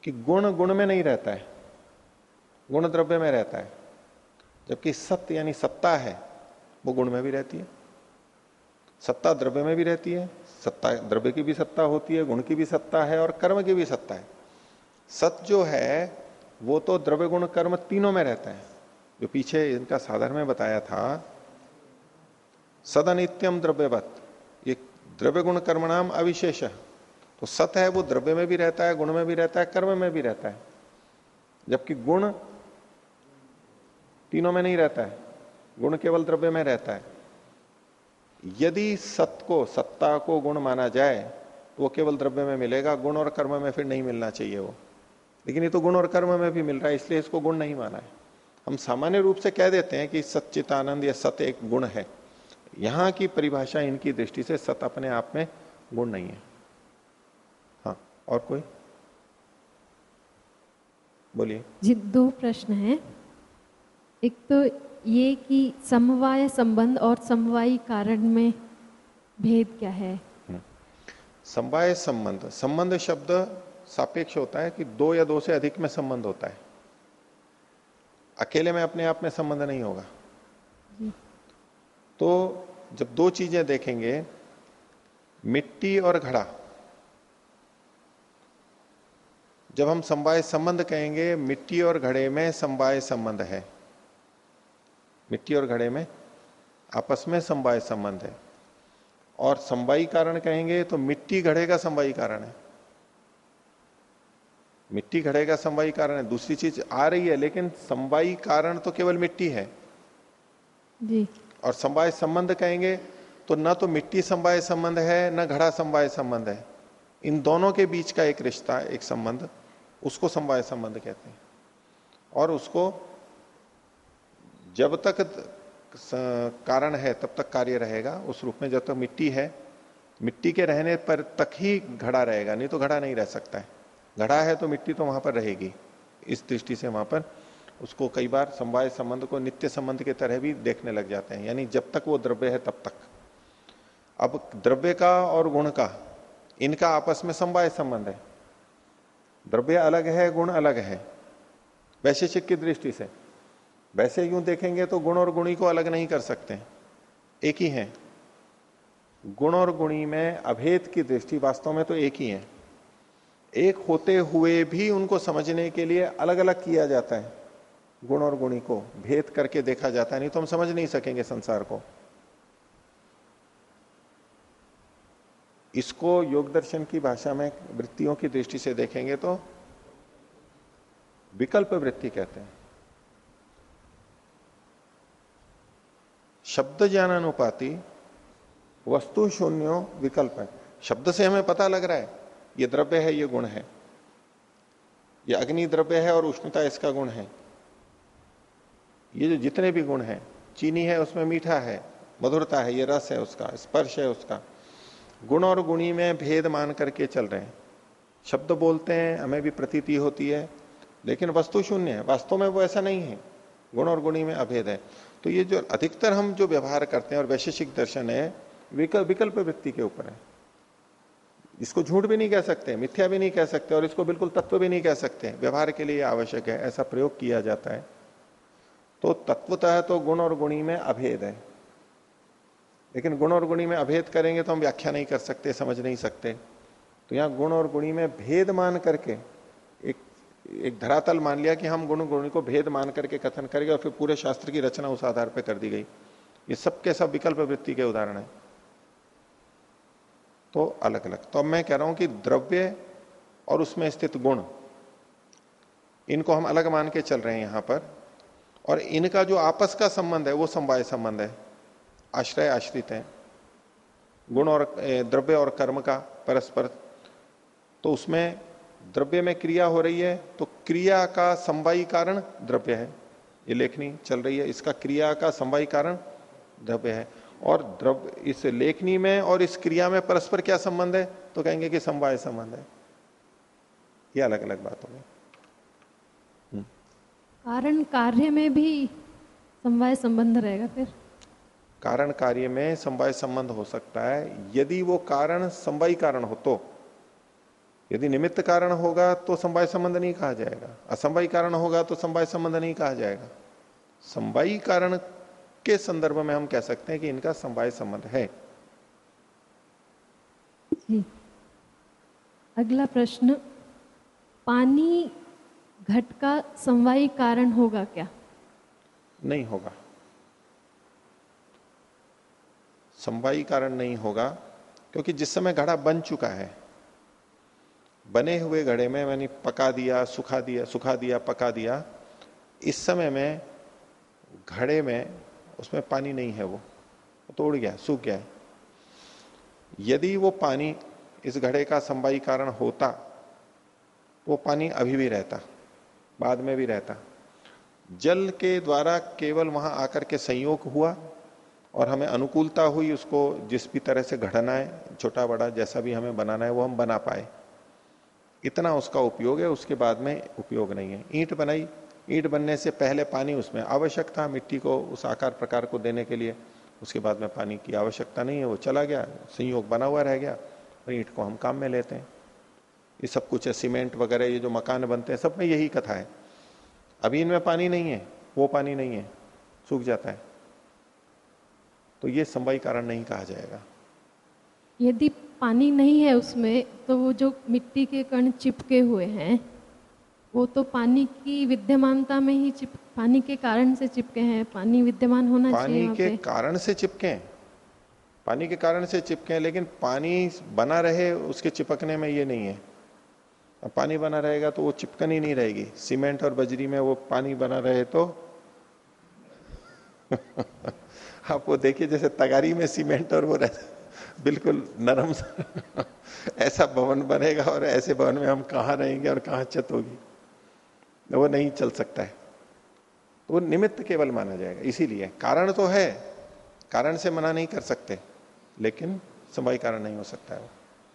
कि गुण गुण में नहीं रहता है, गुण द्रव्य में रहता है, जबकि सत्य यानी सत्ता है, वो गुण में भी रहती है। सत्ता द्रव्य में भी रहती है, सत्ता द्रव्य की भी सत्ता होती है, गुण की भी सत्ता है और कर्म की भी सत्ता है। सत्य जो है, वो तो द्रव्य गुण कर्म तीनों में रहता है। जो पीछे इनका साधारण में बताया था, सदनित्यम द्रव्यवत, ये द्रव्य गुण कर्म नाम अविशेष तो सत है, वो द्रव्य में भी रहता है, गुण में भी रहता है, कर्म में भी रहता है। जबकि गुण तीनों में नहीं रहता है। गुण केवल द्रव्य में रहता है। यदि सत को, सत्ता को गुण माना जाए तो वो केवल द्रव्य में मिलेगा, गुण और कर्म में फिर नहीं मिलना चाहिए वो। लेकिन ये तो गुण और कर्म में भी मिल रहा है, इसलिए इसको गुण नहीं माना है। हम सामान्य रूप से कह देते हैं कि सच्चितानंद या सत एक गुण है। यहाँ की परिभाषा इनकी दृष्टि से सत अपने आप में गुण नहीं है। और कोई? बोलिए। जी दो प्रश्न है। एक तो ये कि समवाय संबंध और समवायी कारण में भेद क्या है? हम्म। समवाय संबंध। संबंध शब्द सापेक्ष होता है कि दो या दो से अधिक में संबंध होता है। अकेले में अपने आप में संबंध नहीं होगा। तो जब दो चीज़ें देखेंगे मिट्टी और घड़ा जब हम समवाय संबंध कहेंगे मिट्टी और घड़े में समवाय संबंध है। मिट्टी और घड़े में आपस में समवाय संबंध है। और समवायी कारण कहेंगे तो मिट्टी घड़े का समवायी कारण है। मिट्टी घड़े का समवायी कारण है। दूसरी चीज़ आ रही है लेकिन समवायी कारण तो केवल मिट्टी है। जी। और समवाय संबंध कहेंगे तो न तो मिट्टी समवाय संबंध है न घड़ा समवाय संबंध है। इन दोनों के बीच का एक रिश्ता एक संबंध। उसको समवाय संबंध कहते हैं। और उसको जब तक कारण है, तब तक कार्य रहेगा। उस रूप में जब तक मिट्टी है, मिट्टी के रहने पर तक ही घड़ा रहेगा, नहीं तो घड़ा नहीं रह सकता है। घड़ा है तो मिट्टी तो वहाँ पर रहेगी। इस दृष्टि से वहाँ पर उसको कई बार समवाय संबंध को नित्य संबंध के तरह भी देखने लग जाते हैं। यानी जब तक वो द्रव्य है, तब तक। अब द्रव्य का और गुण का, इनका आपस में समवाय संबंध है। द्रव्य अलग है, गुण अलग है। वैशेषिक की दृष्टि से। वैसे यूँ देखेंगे तो गुण और गुणी को अलग नहीं कर सकते। एक ही है। गुण और गुणी में अभेद की दृष्टि वास्तव में तो एक ही है। एक होते हुए भी उनको समझने के लिए अलग अलग किया जाता है। गुण और गुणी को भेद करके देखा जाता है, नहीं तो हम समझ नहीं सकेंगे संसार को। इसको योग दर्शन की भाषा में वृत्तियों की दृष्टि से देखेंगे तो विकल्प वृत्ति कहते हैं। शब्द ज्ञानानुपाति, वस्तु शून्यो विकल्प है। शब्द से हमें पता लग रहा है, ये द्रव्य है, ये गुण है। ये अग्नि द्रव्य है और उष्णता इसका गुण है। ये जो जितने भी गुण हैं, चीनी है, उसमें मीठा है, मधुरता है, ये रस है उसका, स्पर्श है उसका। गुण और गुणी में भेद मान करके चल रहे हैं। शब्द बोलते हैं, हमें भी प्रतीति होती है, लेकिन वस्तु शून्य है। वास्तव में वो ऐसा नहीं है। गुण और गुणी में अभेद है। तो ये जो अधिकतर हम जो व्यवहार करते हैं और वैशेषिक दर्शन है विकल्प विकल्प वृत्ति के ऊपर है। इसको झूठ भी नहीं कह सकते, मिथ्या भी नहीं कह सकते और इसको बिल्कुल तत्व भी नहीं कह सकते। व्यवहार के लिए आवश्यक है, ऐसा प्रयोग किया जाता है। तो तत्वतः तो गुण और गुणी में अभेद है। लेकिन गुण और गुणी में अभेद करेंगे तो हम व्याख्या नहीं कर सकते, समझ नहीं सकते। तो यहाँ गुण और गुणी में भेद मान करके, एक एक धरातल मान लिया कि हम गुण गुणी को भेद मान करके कथन करेंगे और फिर पूरे शास्त्र की रचना उस आधार पर कर दी गई। ये सब के सब विकल्प वृत्ति के उदाहरण है। तो अलग अलग तो अब मैं कह रहा हूँ कि द्रव्य और उसमें स्थित गुण, इनको हम अलग मान के चल रहे हैं यहाँ पर। और इनका जो आपस का संबंध है, वो समवाय संबंध है। आश्रय आश्रित है। गुण और द्रव्य और कर्म का परस्पर। तो उसमें द्रव्य में क्रिया हो रही है तो क्रिया का संवाई कारण द्रव्य है। ये लेखनी चल रही है, इसका क्रिया का संवाई कारण द्रव्य है। और द्रव्य इस लेखनी में और इस क्रिया में परस्पर क्या संबंध है? तो कहेंगे कि समवाय संबंध है। ये अलग अलग बात होगी कारण कार्य में भी समवाय संबंध रहेगा फिर। कारण कार्य में समवाय संबंध हो सकता है। यदि वो कारण समवाय कारण हो तो। यदि निमित्त कारण होगा तो समवाय संबंध नहीं कहा जाएगा। असमवाय कारण होगा तो समवाय संबंध नहीं कहा जाएगा। समवाय कारण के संदर्भ में हम कह सकते हैं कि इनका समवाय संबंध है। जी। अगला प्रश्न पानी घट का समवायी कारण होगा क्या? नहीं होगा। समवायी कारण नहीं होगा, क्योंकि जिस समय घड़ा बन चुका है, बने हुए घड़े में मैंने पका दिया, सुखा दिया सुखा दिया, पका दिया, इस समय में घड़े में उसमें पानी नहीं है वो तोड़ गया, सूख गया यदि वो पानी इस घड़े का संवाई कारण होता, वो पानी अभी भी रहता, बाद में भी रहता, जल के द्वारा केवल वहाँ आकर के संयोग हुआ और हमें अनुकूलता हुई उसको जिस भी तरह से घड़ना है छोटा बड़ा जैसा भी हमें बनाना है, वो हम बना पाए। इतना उसका उपयोग है, उसके बाद में उपयोग नहीं है। ईंट बनाई, ईंट बनने से पहले पानी उसमें आवश्यक था, मिट्टी को उस आकार प्रकार को देने के लिए। उसके बाद में पानी की आवश्यकता नहीं है, वो चला गया, संयोग बना हुआ रह गया और ईंट को हम काम में लेते हैं। ये सब कुछ है, सीमेंट वगैरह, ये जो मकान बनते हैं, सब में यही कथा है। अभी इनमें पानी नहीं है, वो पानी नहीं है, सूख जाता है। तो ये संवाई कारण नहीं कहा जाएगा। यदि पानी नहीं है उसमें तो वो जो मिट्टी के कण चिपके हुए हैं वो तो पानी की विद्यमानता में ही चिप पानी के कारण से चिपके हैं पानी विद्यमान होना चाहिए पानी के कारण से चिपके हैं। पानी के कारण से चिपके हैं लेकिन पानी बना रहे उसके चिपकने में ये नहीं है। अब पानी बना रहेगा तो वो चिपकन ही नहीं रहेगी। सीमेंट और बजरी में वो पानी बना रहे तो? (laughs) आप वो देखिए जैसे तगारी में सीमेंट और वो रहता बिल्कुल नरम (laughs) ऐसा भवन बनेगा और ऐसे भवन में हम कहा रहेंगे और कहा चत होगी। वो नहीं चल सकता है। तो वो निमित्त केवल माना जाएगा। इसीलिए कारण तो है। कारण से मना नहीं कर सकते। लेकिन समय कारण नहीं हो सकता है वो।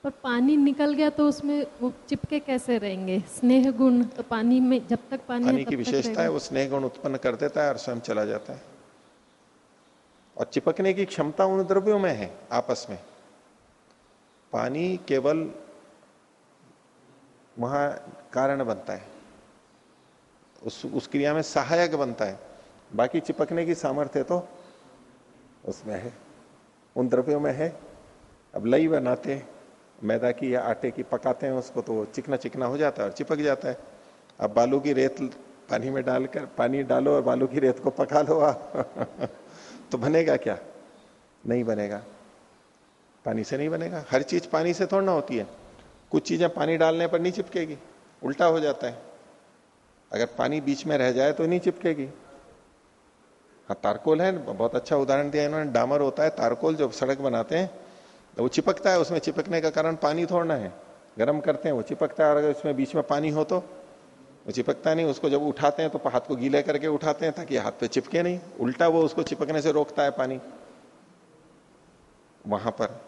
पर पानी निकल गया तो उसमें वो चिपके कैसे रहेंगे? स्नेह गुण तो पानी में जब तक पानी पानी है, की विशेषता है वो स्नेह गुण उत्पन्न कर देता है और स्वयं चला जाता है। और चिपकने की क्षमता उन द्रव्यों में है, आपस में। पानी केवल वहाँ कारण बनता है। उस उस क्रिया में सहायक बनता है। बाकी चिपकने की सामर्थ्य तो उसमें है, उन द्रव्यों में है। अब लई बनाते मैदा की या आटे की पकाते हैं उसको तो चिकना चिकना हो जाता है और चिपक जाता है। अब बालू की रेत पानी में डालकर, पानी डालो और बालू की रेत को पका लो आप। (laughs) तो बनेगा क्या? नहीं बनेगा। पानी से नहीं बनेगा। हर चीज़ पानी से थोड़ा ना होती है। कुछ चीज़ें पानी डालने पर नहीं चिपकेगी। उल्टा हो जाता है। अगर पानी बीच में रह जाए तो नहीं चिपकेगी। हाँ तारकोल है। बहुत अच्छा उदाहरण दिया इन्होंने। डामर होता है, तारकोल जो सड़क बनाते हैं तो वो चिपकता है। उसमें चिपकने का कारण पानी थोड़ना है। गर्म करते हैं, वो चिपकता है। और अगर उसमें बीच में पानी हो तो वो चिपकता नहीं, उसको जब उठाते हैं तो हाथ को गीले करके उठाते हैं ताकि हाथ पे चिपके नहीं। उल्टा वो उसको चिपकने से रोकता है पानी। वहाँ पर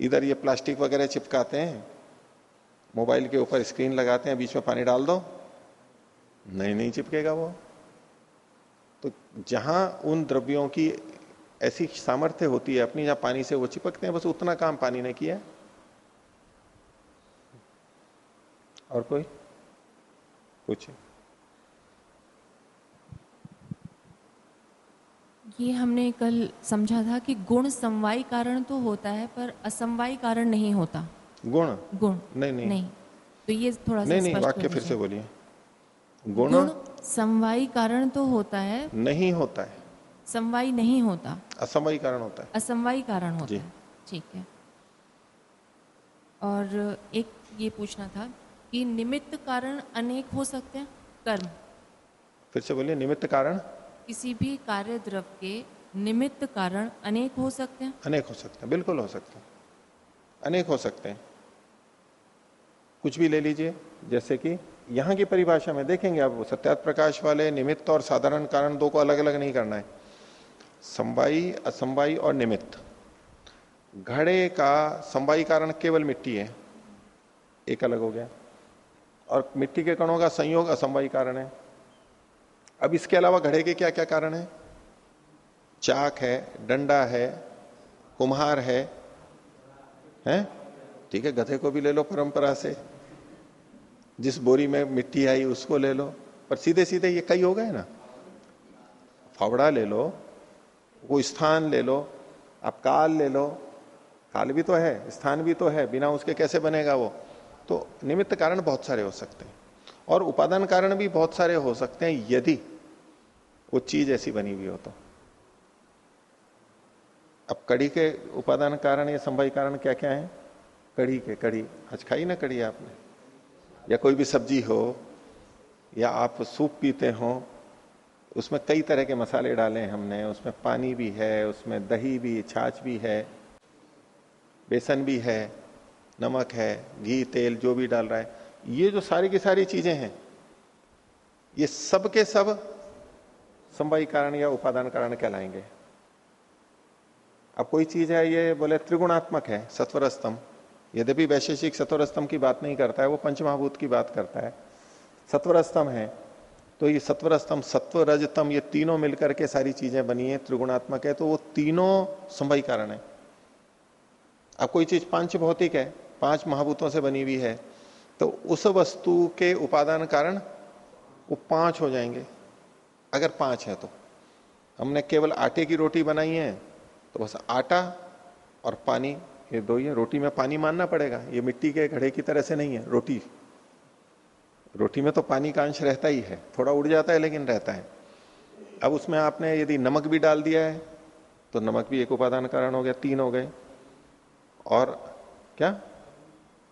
इधर ये प्लास्टिक वगैरह चिपकाते हैं। मोबाइल के ऊपर स्क्रीन लगाते हैं, बीच में पानी डाल दो। नहीं नहीं चिपकेगा वो। तो जहाँ उन द्रव्यों की ऐसी सामर्थ्य होती है, अपनी जहाँ पानी से वो चिपकते हैं, बस उतना काम पानी ने किया। और कोई? पूछे। ये हमने कल समझा था कि गुण समवाय कारण तो होता है पर असमवाय कारण नहीं होता। गुण? गुण। नहीं नहीं, नहीं। तो ये थोड़ा सा नहीं नहीं वाक्य फिर से बोलिए। गुण, गुण समवाय कारण तो होता है। नहीं होता है। समवाय नहीं होता। असमवाय कारण होता है। असमवाय कारण होता है। ठीक है। और एक ये पूछना था कि निमित्त कारण अनेक हो सकते हैं कर्म। फिर से बोलिए निमित्त कारण? किसी भी कार्य द्रव के निमित्त कारण अनेक हो सकते हैं। अनेक हो सकते हैं बिल्कुल हो सकते हैं। अनेक हो सकते हैं। कुछ भी ले लीजिए जैसे कि यहाँ की परिभाषा में देखेंगे आप सत्यात प्रकाश वाले निमित्त और साधारण कारण दो को अलग अलग नहीं करना है। संवाई असंवाई और निमित्त। घड़े का संवाई कारण केवल मिट्टी है। एक अलग हो गया। और मिट्टी के कणों का संयोग असंवाई कारण है। अब इसके अलावा घड़े के क्या क्या कारण है? चाक है, डंडा है, कुम्हार है, हैं? ठीक है, गधे को भी ले लो परंपरा से। जिस बोरी में मिट्टी आई उसको ले लो। पर सीधे सीधे ये कई हो गए ना। फावड़ा ले लो, वो स्थान ले लो, आप काल ले लो। काल भी तो है, स्थान भी तो है, बिना उसके कैसे बनेगा वो? तो निमित्त कारण बहुत सारे हो सकते हैं। और उपादान कारण भी बहुत सारे हो सकते हैं, यदि वो चीज़ ऐसी बनी हुई हो तो। अब कड़ी के उपादान कारण या संभाई कारण क्या क्या है? कड़ी के, कड़ी। आज खाई ना कड़ी आपने? या कोई भी सब्ज़ी हो, या आप सूप पीते हो, उसमें कई तरह के मसाले डाले हैं हमने। उसमें पानी भी है, उसमें दही भी, छाछ भी है, बेसन भी है। नमक है, घी, तेल, जो भी डाल रहा है, ये जो सारी की सारी चीज़ें हैं, ये सब के सब संवाई कारण या उपादान कारण कहलाएँगे। अब कोई चीज़ है, ये बोले त्रिगुणात्मक है सत्वर स्तंभ यद्यपि वैशेषिक सत्वर स्तंभ की बात नहीं करता है, वो पंचमहाभूत की बात करता है। सत्वर स्तंभ है तो ये सत्वर स्तंभ सत्व रजतम ये तीनों मिलकर के सारी चीज़ें बनी है, त्रिगुणात्मक है तो वो तीनों संभवी कारण है। अब कोई चीज़ पाँच भौतिक है पाँच महाभूतों से बनी हुई है तो उस वस्तु के उपादान कारण वो पाँच हो जाएँगे। अगर पाँच है तो। हमने केवल आटे की रोटी बनाई है तो बस आटा और पानी, ये दो ही है। रोटी में पानी मानना पड़ेगा। ये मिट्टी के घड़े की तरह से नहीं है, रोटी। रोटी में तो पानी का अंश रहता ही है। थोड़ा उड़ जाता है, लेकिन रहता है। अब उसमें आपने यदि नमक भी डाल दिया है तो नमक भी एक उपादान कारण हो गया, तीन हो गए। और क्या?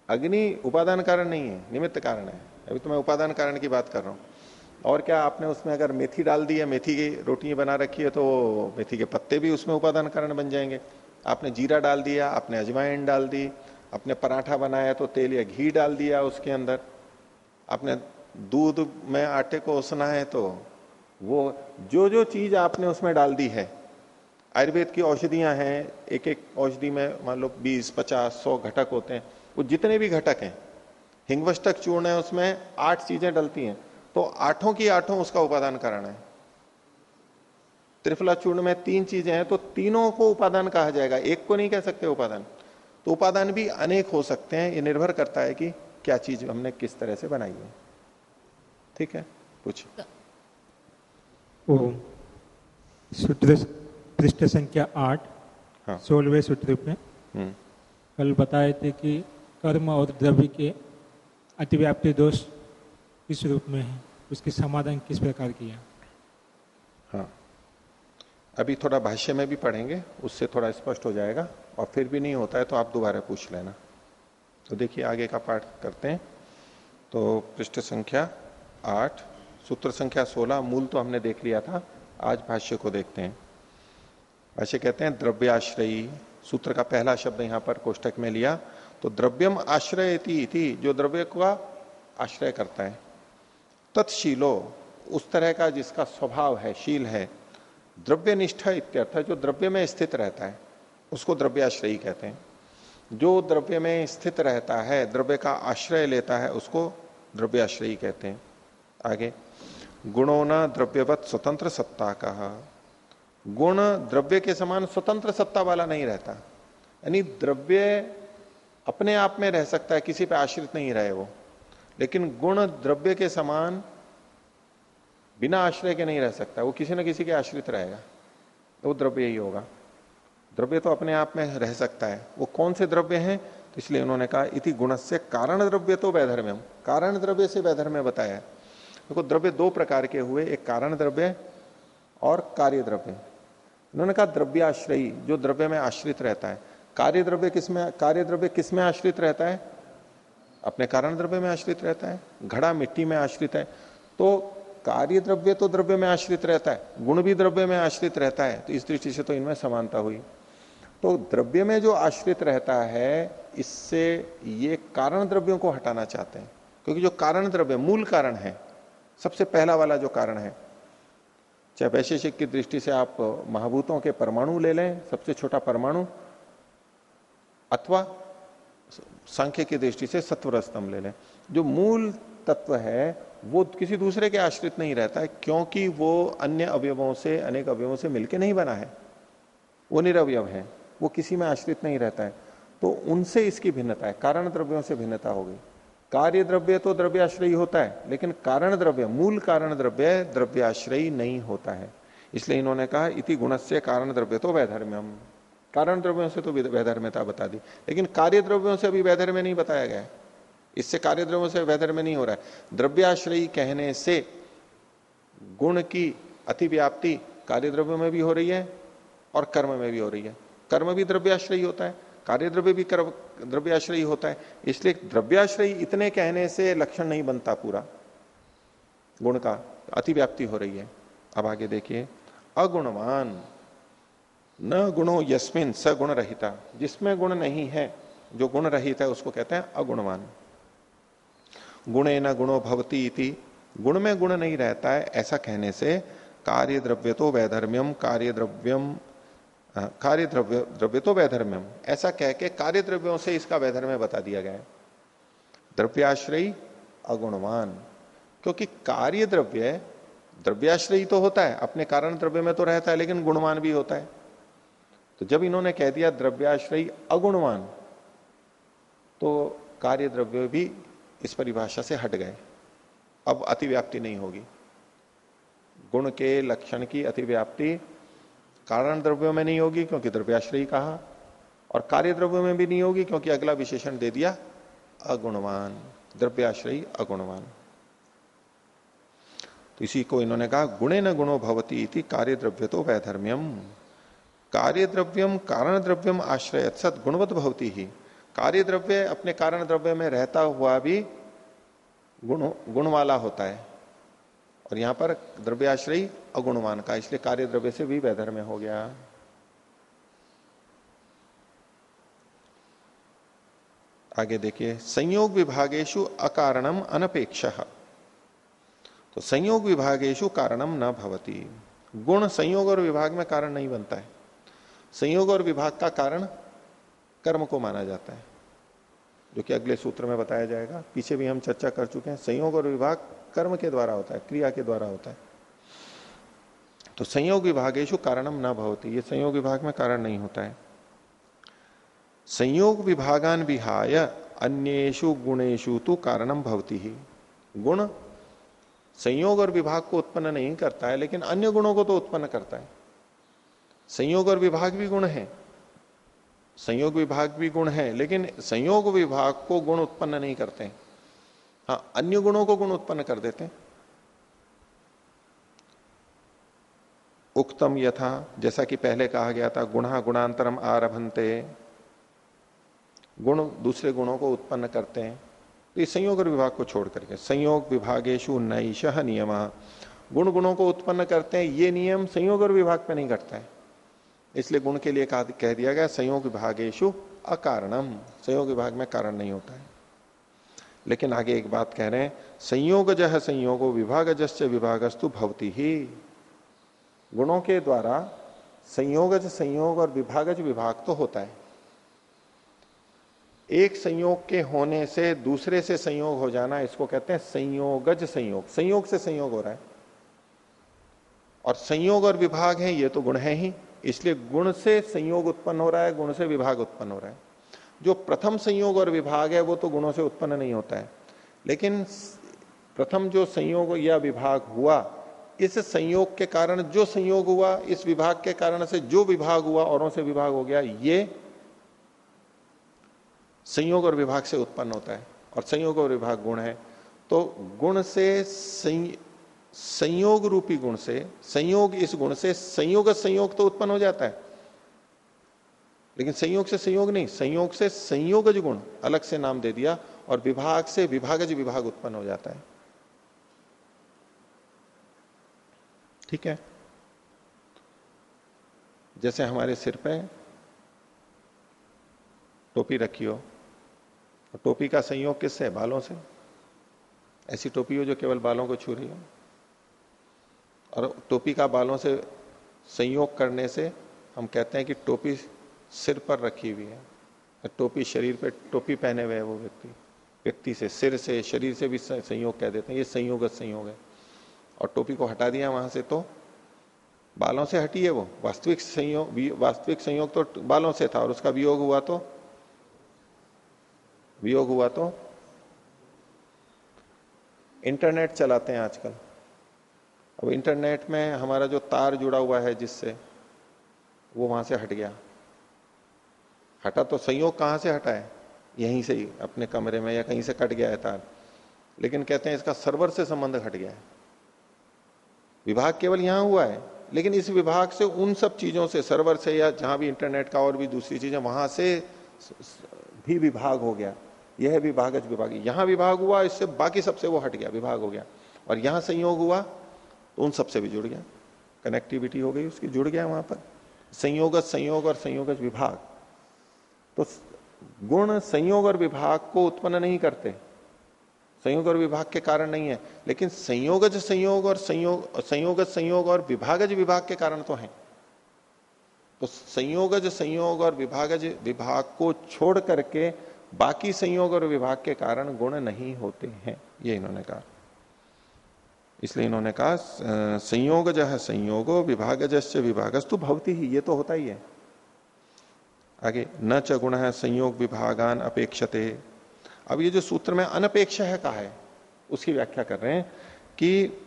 अग्नि उपादान कारण नहीं है, निमित्त कारण है। अभी तो मैं उपादान कारण की बात कर रहा हूँ। और क्या आपने उसमें अगर मेथी डाल दी है, मेथी की रोटी बना रखी है तो मेथी के पत्ते भी उसमें उपादान कारण बन जाएँगे। आपने जीरा डाल दिया, आपने अजवाइन डाल दी, आपने पराठा बनाया तो तेल या घी डाल दिया उसके अंदर। आपने दूध में आटे को उसना है तो वो जो जो चीज़ आपने उसमें डाल दी है, आयुर्वेद की औषधियाँ हैं एक एक औषधि में मान लो बीस, पचास, सौ घटक होते हैं वो जितने भी घटक हैं हिंगवष्टक चूर्ण है उसमें आठ चीज़ें डलती हैं तो आठों की आठों उसका उपादान कारण है। त्रिफला चूर्ण में तीन चीज़ें हैं तो तीनों को उपादान कहा जाएगा एक को नहीं कह सकते उपादान। तो उपादान भी अनेक हो सकते हैं ये निर्भर करता है कि क्या चीज़ हमने किस तरह से बनाई है। ठीक है? पूछिए। पृष्ठ संख्या आठ हाँ। सोलवे सूत्र में हम्म। कल बताए थे कि कर्म और द्रव्य के अतिव्याप्ति दोष किस रूप में है? उसके समाधान किस प्रकार किया हाँ? अभी थोड़ा भाष्य में भी पढ़ेंगे, उससे थोड़ा स्पष्ट हो जाएगा, और फिर भी नहीं होता है तो आप दोबारा पूछ लेना। तो देखिए, आगे का पाठ करते हैं। तो पृष्ठ संख्या आठ, सूत्र संख्या सोलह, मूल तो हमने देख लिया था, आज भाष्य को देखते हैं। भाष्य कहते हैं, द्रव्याश्रयी, सूत्र का पहला शब्द यहाँ पर कोष्टक में लिया तो द्रव्यम आश्रय थी जो द्रव्य का आश्रय करता है। तत्शीलो, उस तरह का जिसका स्वभाव है, शील है द्रव्य निष्ठा इत्यर्थ जो द्रव्य में स्थित रहता है, उसको द्रव्याश्रयी कहते हैं। जो द्रव्य में स्थित रहता है, द्रव्य का आश्रय लेता है, उसको द्रव्याश्रयी कहते हैं। आगे, गुणों न द्रव्यवत स्वतंत्र सत्ता कहा। गुण द्रव्य के समान स्वतंत्र सत्ता वाला नहीं रहता। यानी द्रव्य अपने आप में रह सकता है, किसी पे आश्रित नहीं रहे वो। लेकिन गुण द्रव्य के समान बिना आश्रय के नहीं रह सकता, वो किसी न किसी के आश्रित रहेगा तो वो द्रव्य ही होगा। द्रव्य तो अपने आप में रह सकता है। वो कौन से द्रव्य हैं? तो इसलिए उन्होंने कहा, इति गुण से कारण द्रव्य तो वैधर्म्यम। कारण द्रव्य से वैधर्म्य बताया। देखो तो द्रव्य दो प्रकार के हुए, एक कारण द्रव्य और कार्य द्रव्य। उन्होंने कहा, द्रव्याश्रयी, जो द्रव्य में आश्रित रहता है। कार्य द्रव्य किसमें कार्य द्रव्य किसमें आश्रित रहता है? अपने कारण द्रव्य में आश्रित रहता है, घड़ा मिट्टी में आश्रित है। तो कार्य द्रव्य तो द्रव्य में आश्रित रहता है, गुण भी द्रव्य में आश्रित रहता है तो इस दृष्टि से तो इनमें समानता हुई। तो द्रव्य में जो आश्रित रहता है, इससे ये कारण द्रव्यों को हटाना चाहते हैं, क्योंकि जो कारण द्रव्य मूल कारण है, सबसे पहला वाला जो कारण है, चाहे वैशेषिक की दृष्टि से आप महाभूतों के परमाणु ले लें, सबसे छोटा परमाणु अथवा सांख्य की दृष्टि से सत्वर स्तंभ ले लें। जो मूल तत्व है, वो किसी दूसरे के आश्रित नहीं रहता है, क्योंकि वो अन्य अवयवों से, अनेक अवयवों से मिलकर नहीं बना है। वो निरवयव है, वो किसी में आश्रित नहीं रहता है। तो उनसे इसकी भिन्नता है, कारण द्रव्यों से भिन्नता होगी कार्य द्रव्य तो द्रव्याश्रयी होता है, लेकिन कारण द्रव्य, मूल कारण द्रव्य द्रव्याश्रयी नहीं होता है। इसलिए इन्होंने कहा, इति गुण से कारण द्रव्य तो वैधर्म्यम। कारण द्रव्यों से तो वैधर्म्यता बता दी। लेकिन कार्य द्रव्यों से अभी वैधर्म्य नहीं बताया गया इससे कार्य द्रव्यों से वैधर्म्य नहीं हो रहा है। द्रव्याश्रयी कहने से गुण की अतिव्याप्ति कार्य द्रव्यों में भी हो रही है और कर्म में भी हो रही है। कर्म भी द्रव्याश्रयी होता है। कार्य द्रव्य भी द्रव्याश्रयी होता है। इसलिए द्रव्याश्रयी इतने कहने से लक्षण नहीं बनता पूरा। गुण का अतिव्याप्ति हो रही है। अब आगे देखिए। अगुणवान। न गुणो यस्मिन स गुण रहिता जिसमें गुण नहीं है, जो गुण रहित है, उसको कहते हैं अगुणवान। गुणे न गुणो भवती इति। गुण में गुण नहीं रहता है, ऐसा कहने से कार्य द्रव्य तो वैधर्म्यम कार्य द्रव्यम कार्य द्रव्य द्रव्य तो वैधर्म्यम ऐसा कह के कार्य द्रव्यों से इसका वैधर्म्य बता दिया गया है। द्रव्याश्रयी अगुणवान। क्योंकि कार्य द्रव्य द्रव्याश्रयी तो होता है, अपने कारण द्रव्य में तो रहता है, लेकिन गुणवान भी होता है। तो जब इन्होंने कह दिया द्रव्याश्रयी अगुणवान तो कार्य द्रव्य भी इस परिभाषा से हट गए। अब अतिव्याप्ति नहीं होगी। गुण के लक्षण की अतिव्याप्ति कारण द्रव्यों में नहीं होगी, क्योंकि द्रव्याश्रयी कहा, और कार्य द्रव्यों में भी नहीं होगी, क्योंकि अगला विशेषण दे दिया, अगुणवान, द्रव्याश्रयी अगुणवान। तो इसी को इन्होंने कहा गुणे न गुणो भवती कार्य द्रव्य तो वैधर्म्यम। कार्य द्रव्यम कारण द्रव्यम आश्रय सत गुणवत भवती ही। कार्य द्रव्य अपने कारण द्रव्य में रहता हुआ भी गुण गुण वाला होता है। और यहाँ पर द्रव्याश्रयी अगुणवान का, इसलिए कार्य द्रव्य से भी वैधर में हो गया। आगे देखिए, संयोग विभागेशु अकारणम अनपेक्ष। तो संयोग विभागेशु कारणम न भवती। गुण संयोग और विभाग में कारण नहीं बनता है। संयोग और विभाग का कारण कर्म को माना जाता है, जो कि अगले सूत्र में बताया जाएगा। पीछे भी हम चर्चा कर चुके हैं। संयोग और विभाग कर्म के द्वारा होता है, क्रिया के द्वारा होता है। तो संयोग विभागेशु कारणम न भवती। ये संयोग विभाग में कारण नहीं होता है। संयोग विभागान विहाय अन्येषु गुणेशु तो कारणम भवती ही। गुण संयोग और विभाग को उत्पन्न नहीं करता है, लेकिन अन्य गुणों को तो उत्पन्न करता है। संयोग और विभाग भी गुण है। संयोग विभाग भी गुण है, लेकिन संयोग विभाग को गुण उत्पन्न नहीं करते हाँ। अन्य गुणों को गुण उत्पन्न कर देते हैं। उक्तम यथा, जैसा कि पहले कहा गया था, गुणा गुणांतरम आरभंते गुण दूसरे गुणों को उत्पन्न करते हैं। तो इस संयोग और विभाग को छोड़ करके, संयोग विभागेशु नैश नियम। गुण गुणों को उत्पन्न करते हैं, ये नियम संयोग और विभाग पे नहीं घटता है। इसलिए गुण के लिए कह दिया गया, संयोग विभागेशु अकारणम। संयोग विभाग में कारण नहीं होता है। लेकिन आगे एक बात कह रहे हैं संयोग जह संयोगो विभाग जस्य विभागस्तु भवती ही। गुणों के द्वारा संयोगज संयोग और विभागज विभाग तो होता है। एक संयोग के होने से दूसरे से संयोग हो जाना, इसको कहते हैं संयोगज संयोग। संयोग से संयोग हो रहा है। और संयोग और विभाग है, ये तो गुण है ही। इसलिए गुण से संयोग उत्पन्न हो रहा है, गुण से विभाग उत्पन्न हो रहा है। जो प्रथम संयोग और विभाग है, वो तो गुणों से उत्पन्न नहीं होता है। लेकिन प्रथम जो संयोग या विभाग हुआ, इस संयोग के कारण जो संयोग हुआ, इस विभाग के कारण से जो विभाग हुआ, औरों से विभाग हो गया, ये संयोग और विभाग से उत्पन्न होता है। और संयोग और विभाग गुण है। तो गुण से संयोग रूपी गुण से, संयोग इस गुण से, संयोग संयोग तो उत्पन्न हो जाता है। लेकिन संयोग से संयोग नहीं, संयोग से संयोगज गुण, अलग से नाम दे दिया और विभाग से विभागज विभाग उत्पन्न हो जाता है। ठीक है? जैसे हमारे सिर पे टोपी रखी हो टोपी का संयोग किससे? बालों से। ऐसी टोपी हो जो केवल बालों को छू रही हो। और टोपी का बालों से संयोग करने से हम कहते हैं कि टोपी सिर पर रखी हुई है। टोपी शरीर पे, टोपी पहने हुए है वो व्यक्ति। व्यक्ति से सिर से, शरीर से भी संयोग कह देते हैं। ये संयोग संयोग है। और टोपी को हटा दिया वहाँ से तो बालों से हटी है वो। वास्तविक संयोग वास्तविक संयोग तो बालों से था। और उसका वियोग हुआ तो वियोग हुआ तो इंटरनेट चलाते हैं आजकल। अब इंटरनेट में हमारा जो तार जुड़ा हुआ है जिससे, वो वहाँ से हट गया। हटा तो संयोग कहाँ से हटा है यहीं से ही, अपने कमरे में या कहीं से कट गया है तार। लेकिन कहते हैं इसका सर्वर से संबंध हट गया है। विभाग केवल यहाँ हुआ है, लेकिन इस विभाग से उन सब चीज़ों से, सर्वर से या जहाँ भी इंटरनेट का और भी दूसरी चीज़ें, वहाँ से भी विभाग हो गया। यह विभागज विभाग यहाँ विभाग हुआ, इससे बाकी सबसे वो हट गया, विभाग हो गया। और यहाँ संयोग हुआ उन सबसे भी जुड़ गया। कनेक्टिविटी हो गई उसकी, जुड़ गया वहाँ पर। संयोग संयोग और संयोगज विभाग। तो गुण संयोग और विभाग को उत्पन्न नहीं करते। संयोग और विभाग के कारण नहीं है, लेकिन संयोगज संयोग और संयोग संयोगज संयोग और विभागज विभाग के कारण तो है। तो संयोगज संयोग और विभागज विभाग को छोड़ करके बाकी संयोग और विभाग के कारण गुण नहीं होते हैं, ये इन्होंने कहा। इसलिए इन्होंने कहा संयोग जह संयोगो विभागजस्य विभागस्तु, भवती ही, ये तो होता ही है। आगे, न च गुण है संयोग विभागान अपेक्षते। अब ये जो सूत्र में अनपेक्ष है, कहा है, उसकी व्याख्या कर रहे हैं कि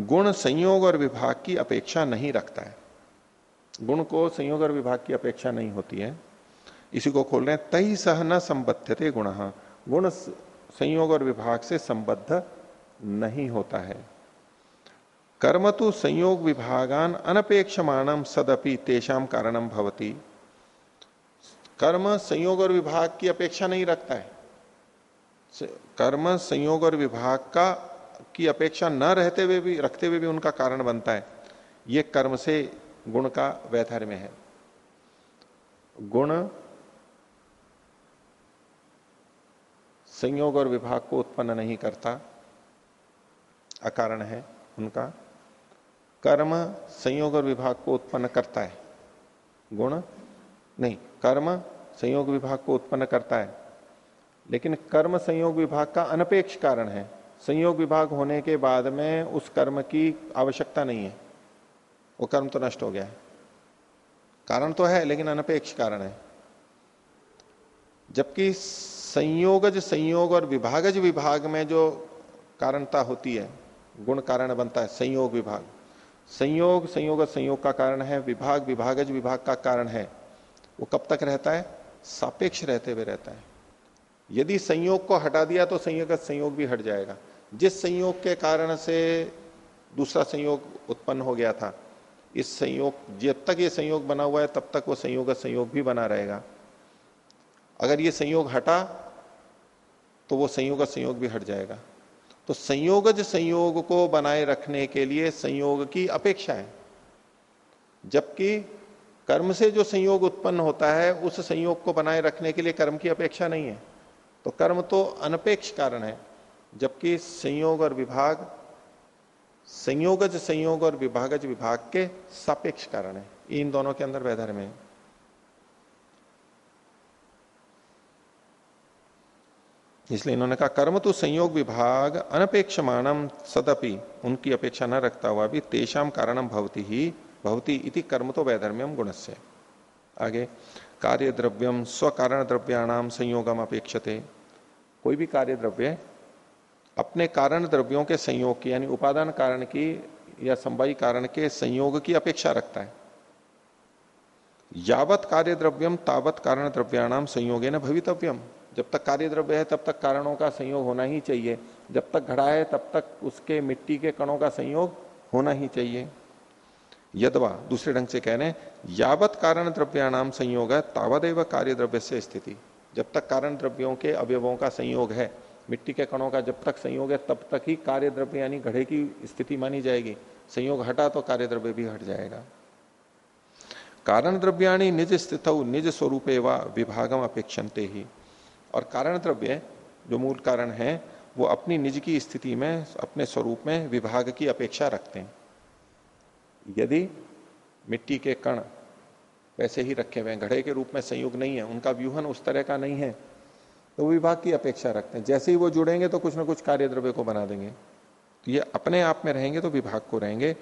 गुण संयोग और विभाग की अपेक्षा नहीं रखता है। गुण को संयोग और विभाग की अपेक्षा नहीं होती है। इसी को खोल रहे हैं तई सह न संबद्ध गुण। गुण संयोग और विभाग से संबद्ध नहीं होता है। कर्म तो संयोग विभागान अनपेक्षमाणम सदपि तेषाम कारणम भवती। कर्म संयोग और विभाग की अपेक्षा नहीं रखता है। कर्म संयोग और विभाग का, की अपेक्षा न रहते हुए भी, रखते हुए भी उनका कारण बनता है। ये कर्म से गुण का वैधर्य है। गुण संयोग और विभाग को उत्पन्न नहीं करता। अकारण है उनका। कर्म संयोग और विभाग को उत्पन्न करता है। गुण? नहीं, कर्म संयोग विभाग को उत्पन्न करता है। लेकिन कर्म संयोग विभाग का अनपेक्ष कारण है। संयोग विभाग होने के बाद में उस कर्म की आवश्यकता नहीं है। वो कर्म तो नष्ट हो गया है। कारण तो है, लेकिन अनपेक्ष कारण है। जबकि संयोगज संयोग और विभागज विभाग में जो कारणता होती है, गुण कारण बनता है, संयोग विभाग। संयोग संयोग संयोग का कारण है, विभाग, विभागज विभाग का कारण है। वो कब तक रहता है? सापेक्ष रहते हुए रहता है। यदि संयोग को हटा दिया तो संयोग संयोग भी हट जाएगा। जिस संयोग के कारण से दूसरा संयोग उत्पन्न हो गया था, इस संयोग, जब तक ये संयोग बना हुआ है, तब तक वो संयोग संयोग भी बना रहेगा। अगर ये संयोग हटा तो वो संयोग संयोग भी हट जाएगा। तो संयोगज संयोग को बनाए रखने के लिए संयोग की अपेक्षा है। जबकि कर्म से जो संयोग उत्पन्न होता है, उस संयोग को बनाए रखने के लिए कर्म की अपेक्षा नहीं है। तो कर्म तो अनपेक्ष कारण है, जबकि संयोग और विभाग, संयोगज संयोग और विभागज विभाग के सापेक्ष कारण है। इन दोनों के अंदर वैधर्म है। इसलिए इन्होंने कहा, कर्म तो संयोग विभाग अनपेक्ष मानम सदपि, उनकी अपेक्षा न रखता हुआ भी तेषाम कारणम भवती ही, भवती इति कर्म तो वैधर्म्यम गुणस्य। आगे कार्य द्रव्यम स्व कारण द्रव्याणाम संयोगम अपेक्षते। कोई भी कार्य द्रव्य अपने कारण द्रव्यों के संयोग की, यानी उपादान कारण की या संवाई कारण के संयोग की अपेक्षा रखता है। यावत कार्य द्रव्यम तावत कारण द्रव्याणाम संयोगे न भवितव्यम। जब तक कार्य द्रव्य है, तब तक कारणों का संयोग होना ही चाहिए। जब तक घड़ा है, तब तक उसके मिट्टी के कणों का संयोग होना ही चाहिए। यदवा, दूसरे ढंग से कह रहे यावत कारण द्रव्याणाम संयोग है, तावदेव कार्य द्रव्य से स्थिति। जब तक कारण द्रव्यों के अवयवों का संयोग है, मिट्टी के कणों का जब तक संयोग है, तब तक ही कार्य द्रव्य यानी घड़े की स्थिति मानी जाएगी। संयोग हटा तो कार्य द्रव्य भी हट जाएगा। कारण द्रव्याणी निज स्थित, निज स्वरूपे स्वरूप विभागम अपेक्षनते ही। और कारण द्रव्य जो मूल कारण है, वो अपनी निज की स्थिति में, अपने स्वरूप में विभाग की अपेक्षा रखते हैं। यदि मिट्टी के कण वैसे ही रखे हुए हैं, घड़े के रूप में संयोग नहीं है, उनका व्यूहन उस तरह का नहीं है तो विभाग की अपेक्षा रखते हैं। जैसे ही वो जुड़ेंगे तो कुछ ना कुछ कार्य द्रव्य को बना देंगे। तो ये अपने आप में रहेंगे तो विभाग को रहेंगे।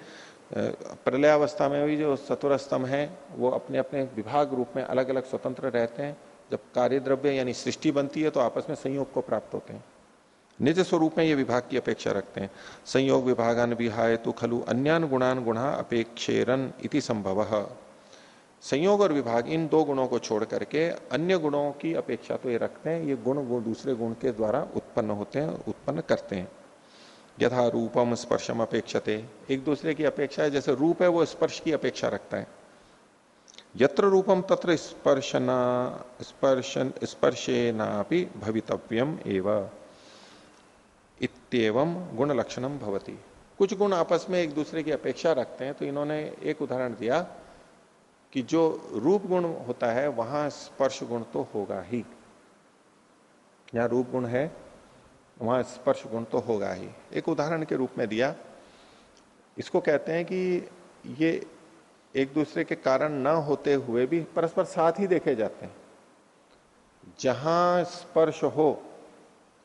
प्रलयावस्था में भी जो सतुर स्तंभ है, वो अपने अपने विभाग रूप में अलग अलग स्वतंत्र रहते हैं। जब कार्य द्रव्य यानी सृष्टि बनती है तो आपस में संयोग को प्राप्त होते हैं। निज स्वरूप में ये विभाग की अपेक्षा रखते हैं। संयोग विभागान विहाय तो खलु अन्यान गुणान गुणा अपेक्षेरन इति संभव। संयोग और विभाग इन दो गुणों को छोड़ करके अन्य गुणों की अपेक्षा तो ये रखते हैं। ये गुण वो दूसरे गुण के द्वारा उत्पन्न होते हैं, उत्पन्न करते हैं। यथा रूपम स्पर्शम अपेक्षते। एक दूसरे की अपेक्षा है, जैसे रूप है वो स्पर्श की अपेक्षा रखता है। यत्र रूपम तत्र स्पर्शना, स्पर्शन, स्पर्शेनापि भवितव्यम एवं। इतम गुण लक्षणम भवती। कुछ गुण आपस में एक दूसरे की अपेक्षा रखते हैं तो इन्होंने एक उदाहरण दिया कि जो रूप गुण होता है, वहाँ स्पर्श गुण तो होगा ही। यहाँ रूप गुण है, वहाँ स्पर्श गुण तो होगा ही। एक उदाहरण के रूप में दिया। इसको कहते हैं कि ये एक दूसरे के कारण न होते हुए भी परस्पर साथ ही देखे जाते हैं। जहाँ स्पर्श हो,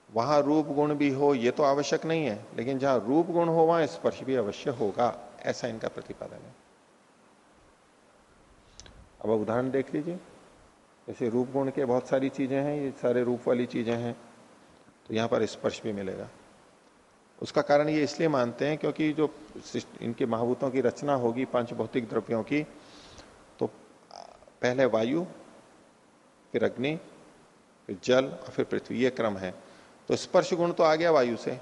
वहाँ रूप गुण भी हो, ये तो आवश्यक नहीं है, लेकिन जहाँ रूप गुण हो, वहाँ स्पर्श भी अवश्य होगा, ऐसा इनका प्रतिपादन है। अब उदाहरण देख लीजिए। जैसे रूप गुण के बहुत सारी चीज़ें हैं, ये सारे रूप वाली चीज़ें हैं तो यहाँ पर स्पर्श भी मिलेगा। उसका कारण ये इसलिए मानते हैं क्योंकि जो इनके महाभूतों की रचना होगी, पाँच भौतिक द्रव्यों की तो पहले वायु, फिर अग्नि, फिर जल और फिर पृथ्वी, ये क्रम है। तो स्पर्श गुण तो आ गया वायु से,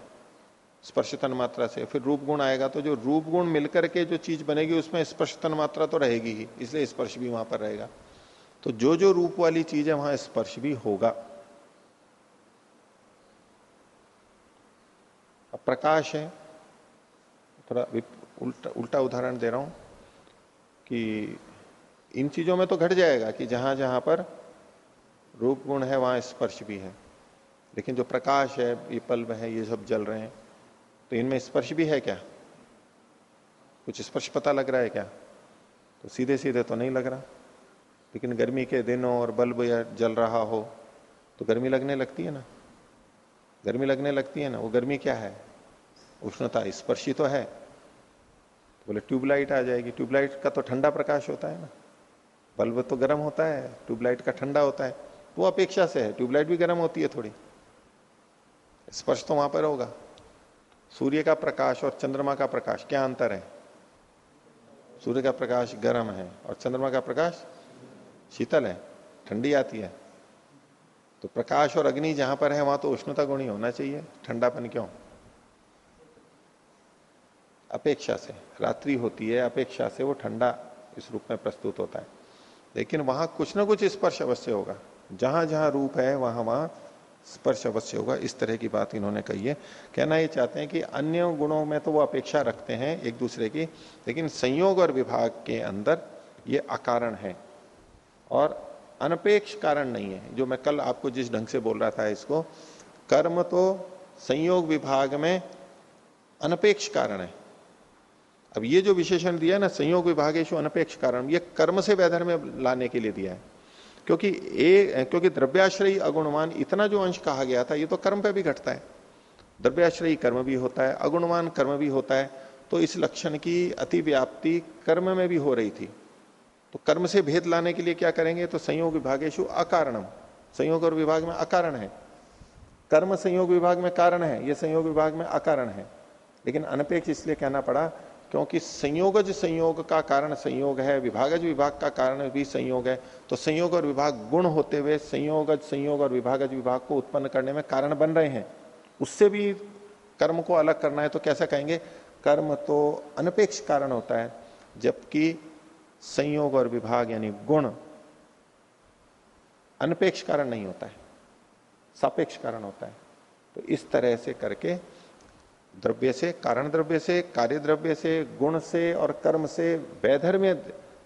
स्पर्श तन मात्रा से, फिर रूप गुण आएगा तो जो रूप गुण मिलकर के जो चीज़ बनेगी, उसमें स्पर्श तन मात्रा तो रहेगी ही, इसलिए स्पर्श भी वहाँ पर रहेगा। तो जो जो रूप वाली चीज़ है वहाँ स्पर्श भी होगा। प्रकाश है। थोड़ा उल्टा उल्टा उदाहरण दे रहा हूँ कि इन चीज़ों में तो घट जाएगा कि जहाँ जहाँ पर रूप गुण है, वहाँ स्पर्श भी है। लेकिन जो प्रकाश है, ये पल्ब है, ये सब जल रहे हैं तो इनमें स्पर्श भी है क्या? कुछ स्पर्श पता लग रहा है क्या? तो सीधे सीधे तो नहीं लग रहा। लेकिन गर्मी के दिनों और बल्ब या जल रहा हो तो गर्मी लगने लगती है ना? गर्मी लगने लगती है ना? वो गर्मी क्या है? उष्णता स्पर्शी तो है। तो बोले, ट्यूबलाइट आ जाएगी। ट्यूबलाइट का तो ठंडा प्रकाश होता है ना। बल्ब तो गर्म होता है, ट्यूबलाइट का ठंडा होता है। वो अपेक्षा से है। ट्यूबलाइट भी गर्म होती है थोड़ी। स्पर्श तो वहाँ पर होगा। सूर्य का प्रकाश और चंद्रमा का प्रकाश, क्या अंतर है? सूर्य का प्रकाश गर्म है और चंद्रमा का प्रकाश शीतल है। ठंडी आती है। तो प्रकाश और अग्नि जहाँ पर है, वहाँ तो उष्णता गुणी होना चाहिए। ठंडापन क्यों? अपेक्षा से, रात्रि होती है, अपेक्षा से वो ठंडा इस रूप में प्रस्तुत होता है। लेकिन वहाँ कुछ ना कुछ स्पर्श अवश्य होगा। जहाँ जहाँ रूप है, वहाँ वहाँ स्पर्श अवश्य होगा। इस तरह की बात इन्होंने कही है। कहना ये चाहते हैं कि अन्य गुणों में तो वो अपेक्षा रखते हैं एक दूसरे की, लेकिन संयोग और विभाग के अंदर ये अकारण है। और अनपेक्ष कारण नहीं है, जो मैं कल आपको जिस ढंग से बोल रहा था इसको, कर्म तो संयोग विभाग में अनपेक्ष कारण है। अब ये जो विशेषण दिया है ना, संयोग विभागेश अनपेक्ष कारण, ये कर्म से वैधर में लाने के लिए दिया है। क्योंकि ए, क्योंकि द्रव्याश्रयी अगुणवान इतना जो अंश कहा गया था, ये तो कर्म पे भी घटता है। द्रव्याश्रयी कर्म भी होता है, अगुणवान कर्म भी होता है तो इस लक्षण की अतिव्याप्ति कर्म में भी हो रही थी। तो कर्म से भेद लाने के लिए क्या करेंगे? तो संयोग विभागेशु अकारणम। संयोग और विभाग में अकारण है। कर्म संयोग विभाग में कारण है यह संयोग विभाग में अकारण है। लेकिन अनपेक्ष इसलिए कहना पड़ा क्योंकि संयोगज संयोग का कारण संयोग है विभागज विभाग का कारण भी संयोग है। तो संयोग और विभाग गुण होते हुए संयोगज संयोग और विभागज विभाग को उत्पन्न करने में कारण बन रहे हैं। उससे भी कर्म को अलग करना है तो कैसा कहेंगे? कर्म तो अनपेक्ष कारण होता है, जबकि संयोग और विभाग यानी गुण अनपेक्ष कारण नहीं होता है, सापेक्ष कारण होता है। तो इस तरह से करके द्रव्य से, कारण द्रव्य से, कार्य द्रव्य से, गुण से और कर्म से वैधर्म्य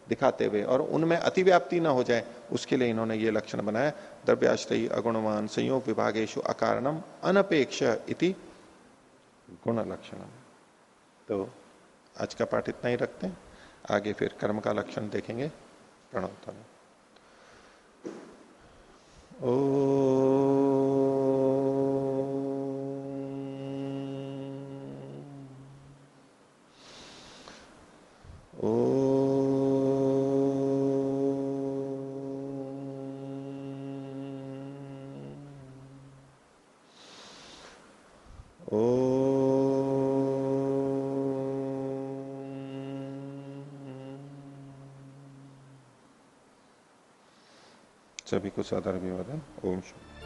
दिखाते हुए और उनमें अतिव्याप्ति ना हो जाए, उसके लिए इन्होंने ये लक्षण बनाया, द्रव्याश्रयी अगुणवान संयोग विभागेशु अकारणम अनपेक्ष इति गुण लक्षण। तो आज का पाठ इतना ही रखते हैं, आगे फिर कर्म का लक्षण देखेंगे प्रणवता ओ წებიკო სადარბივადან ომში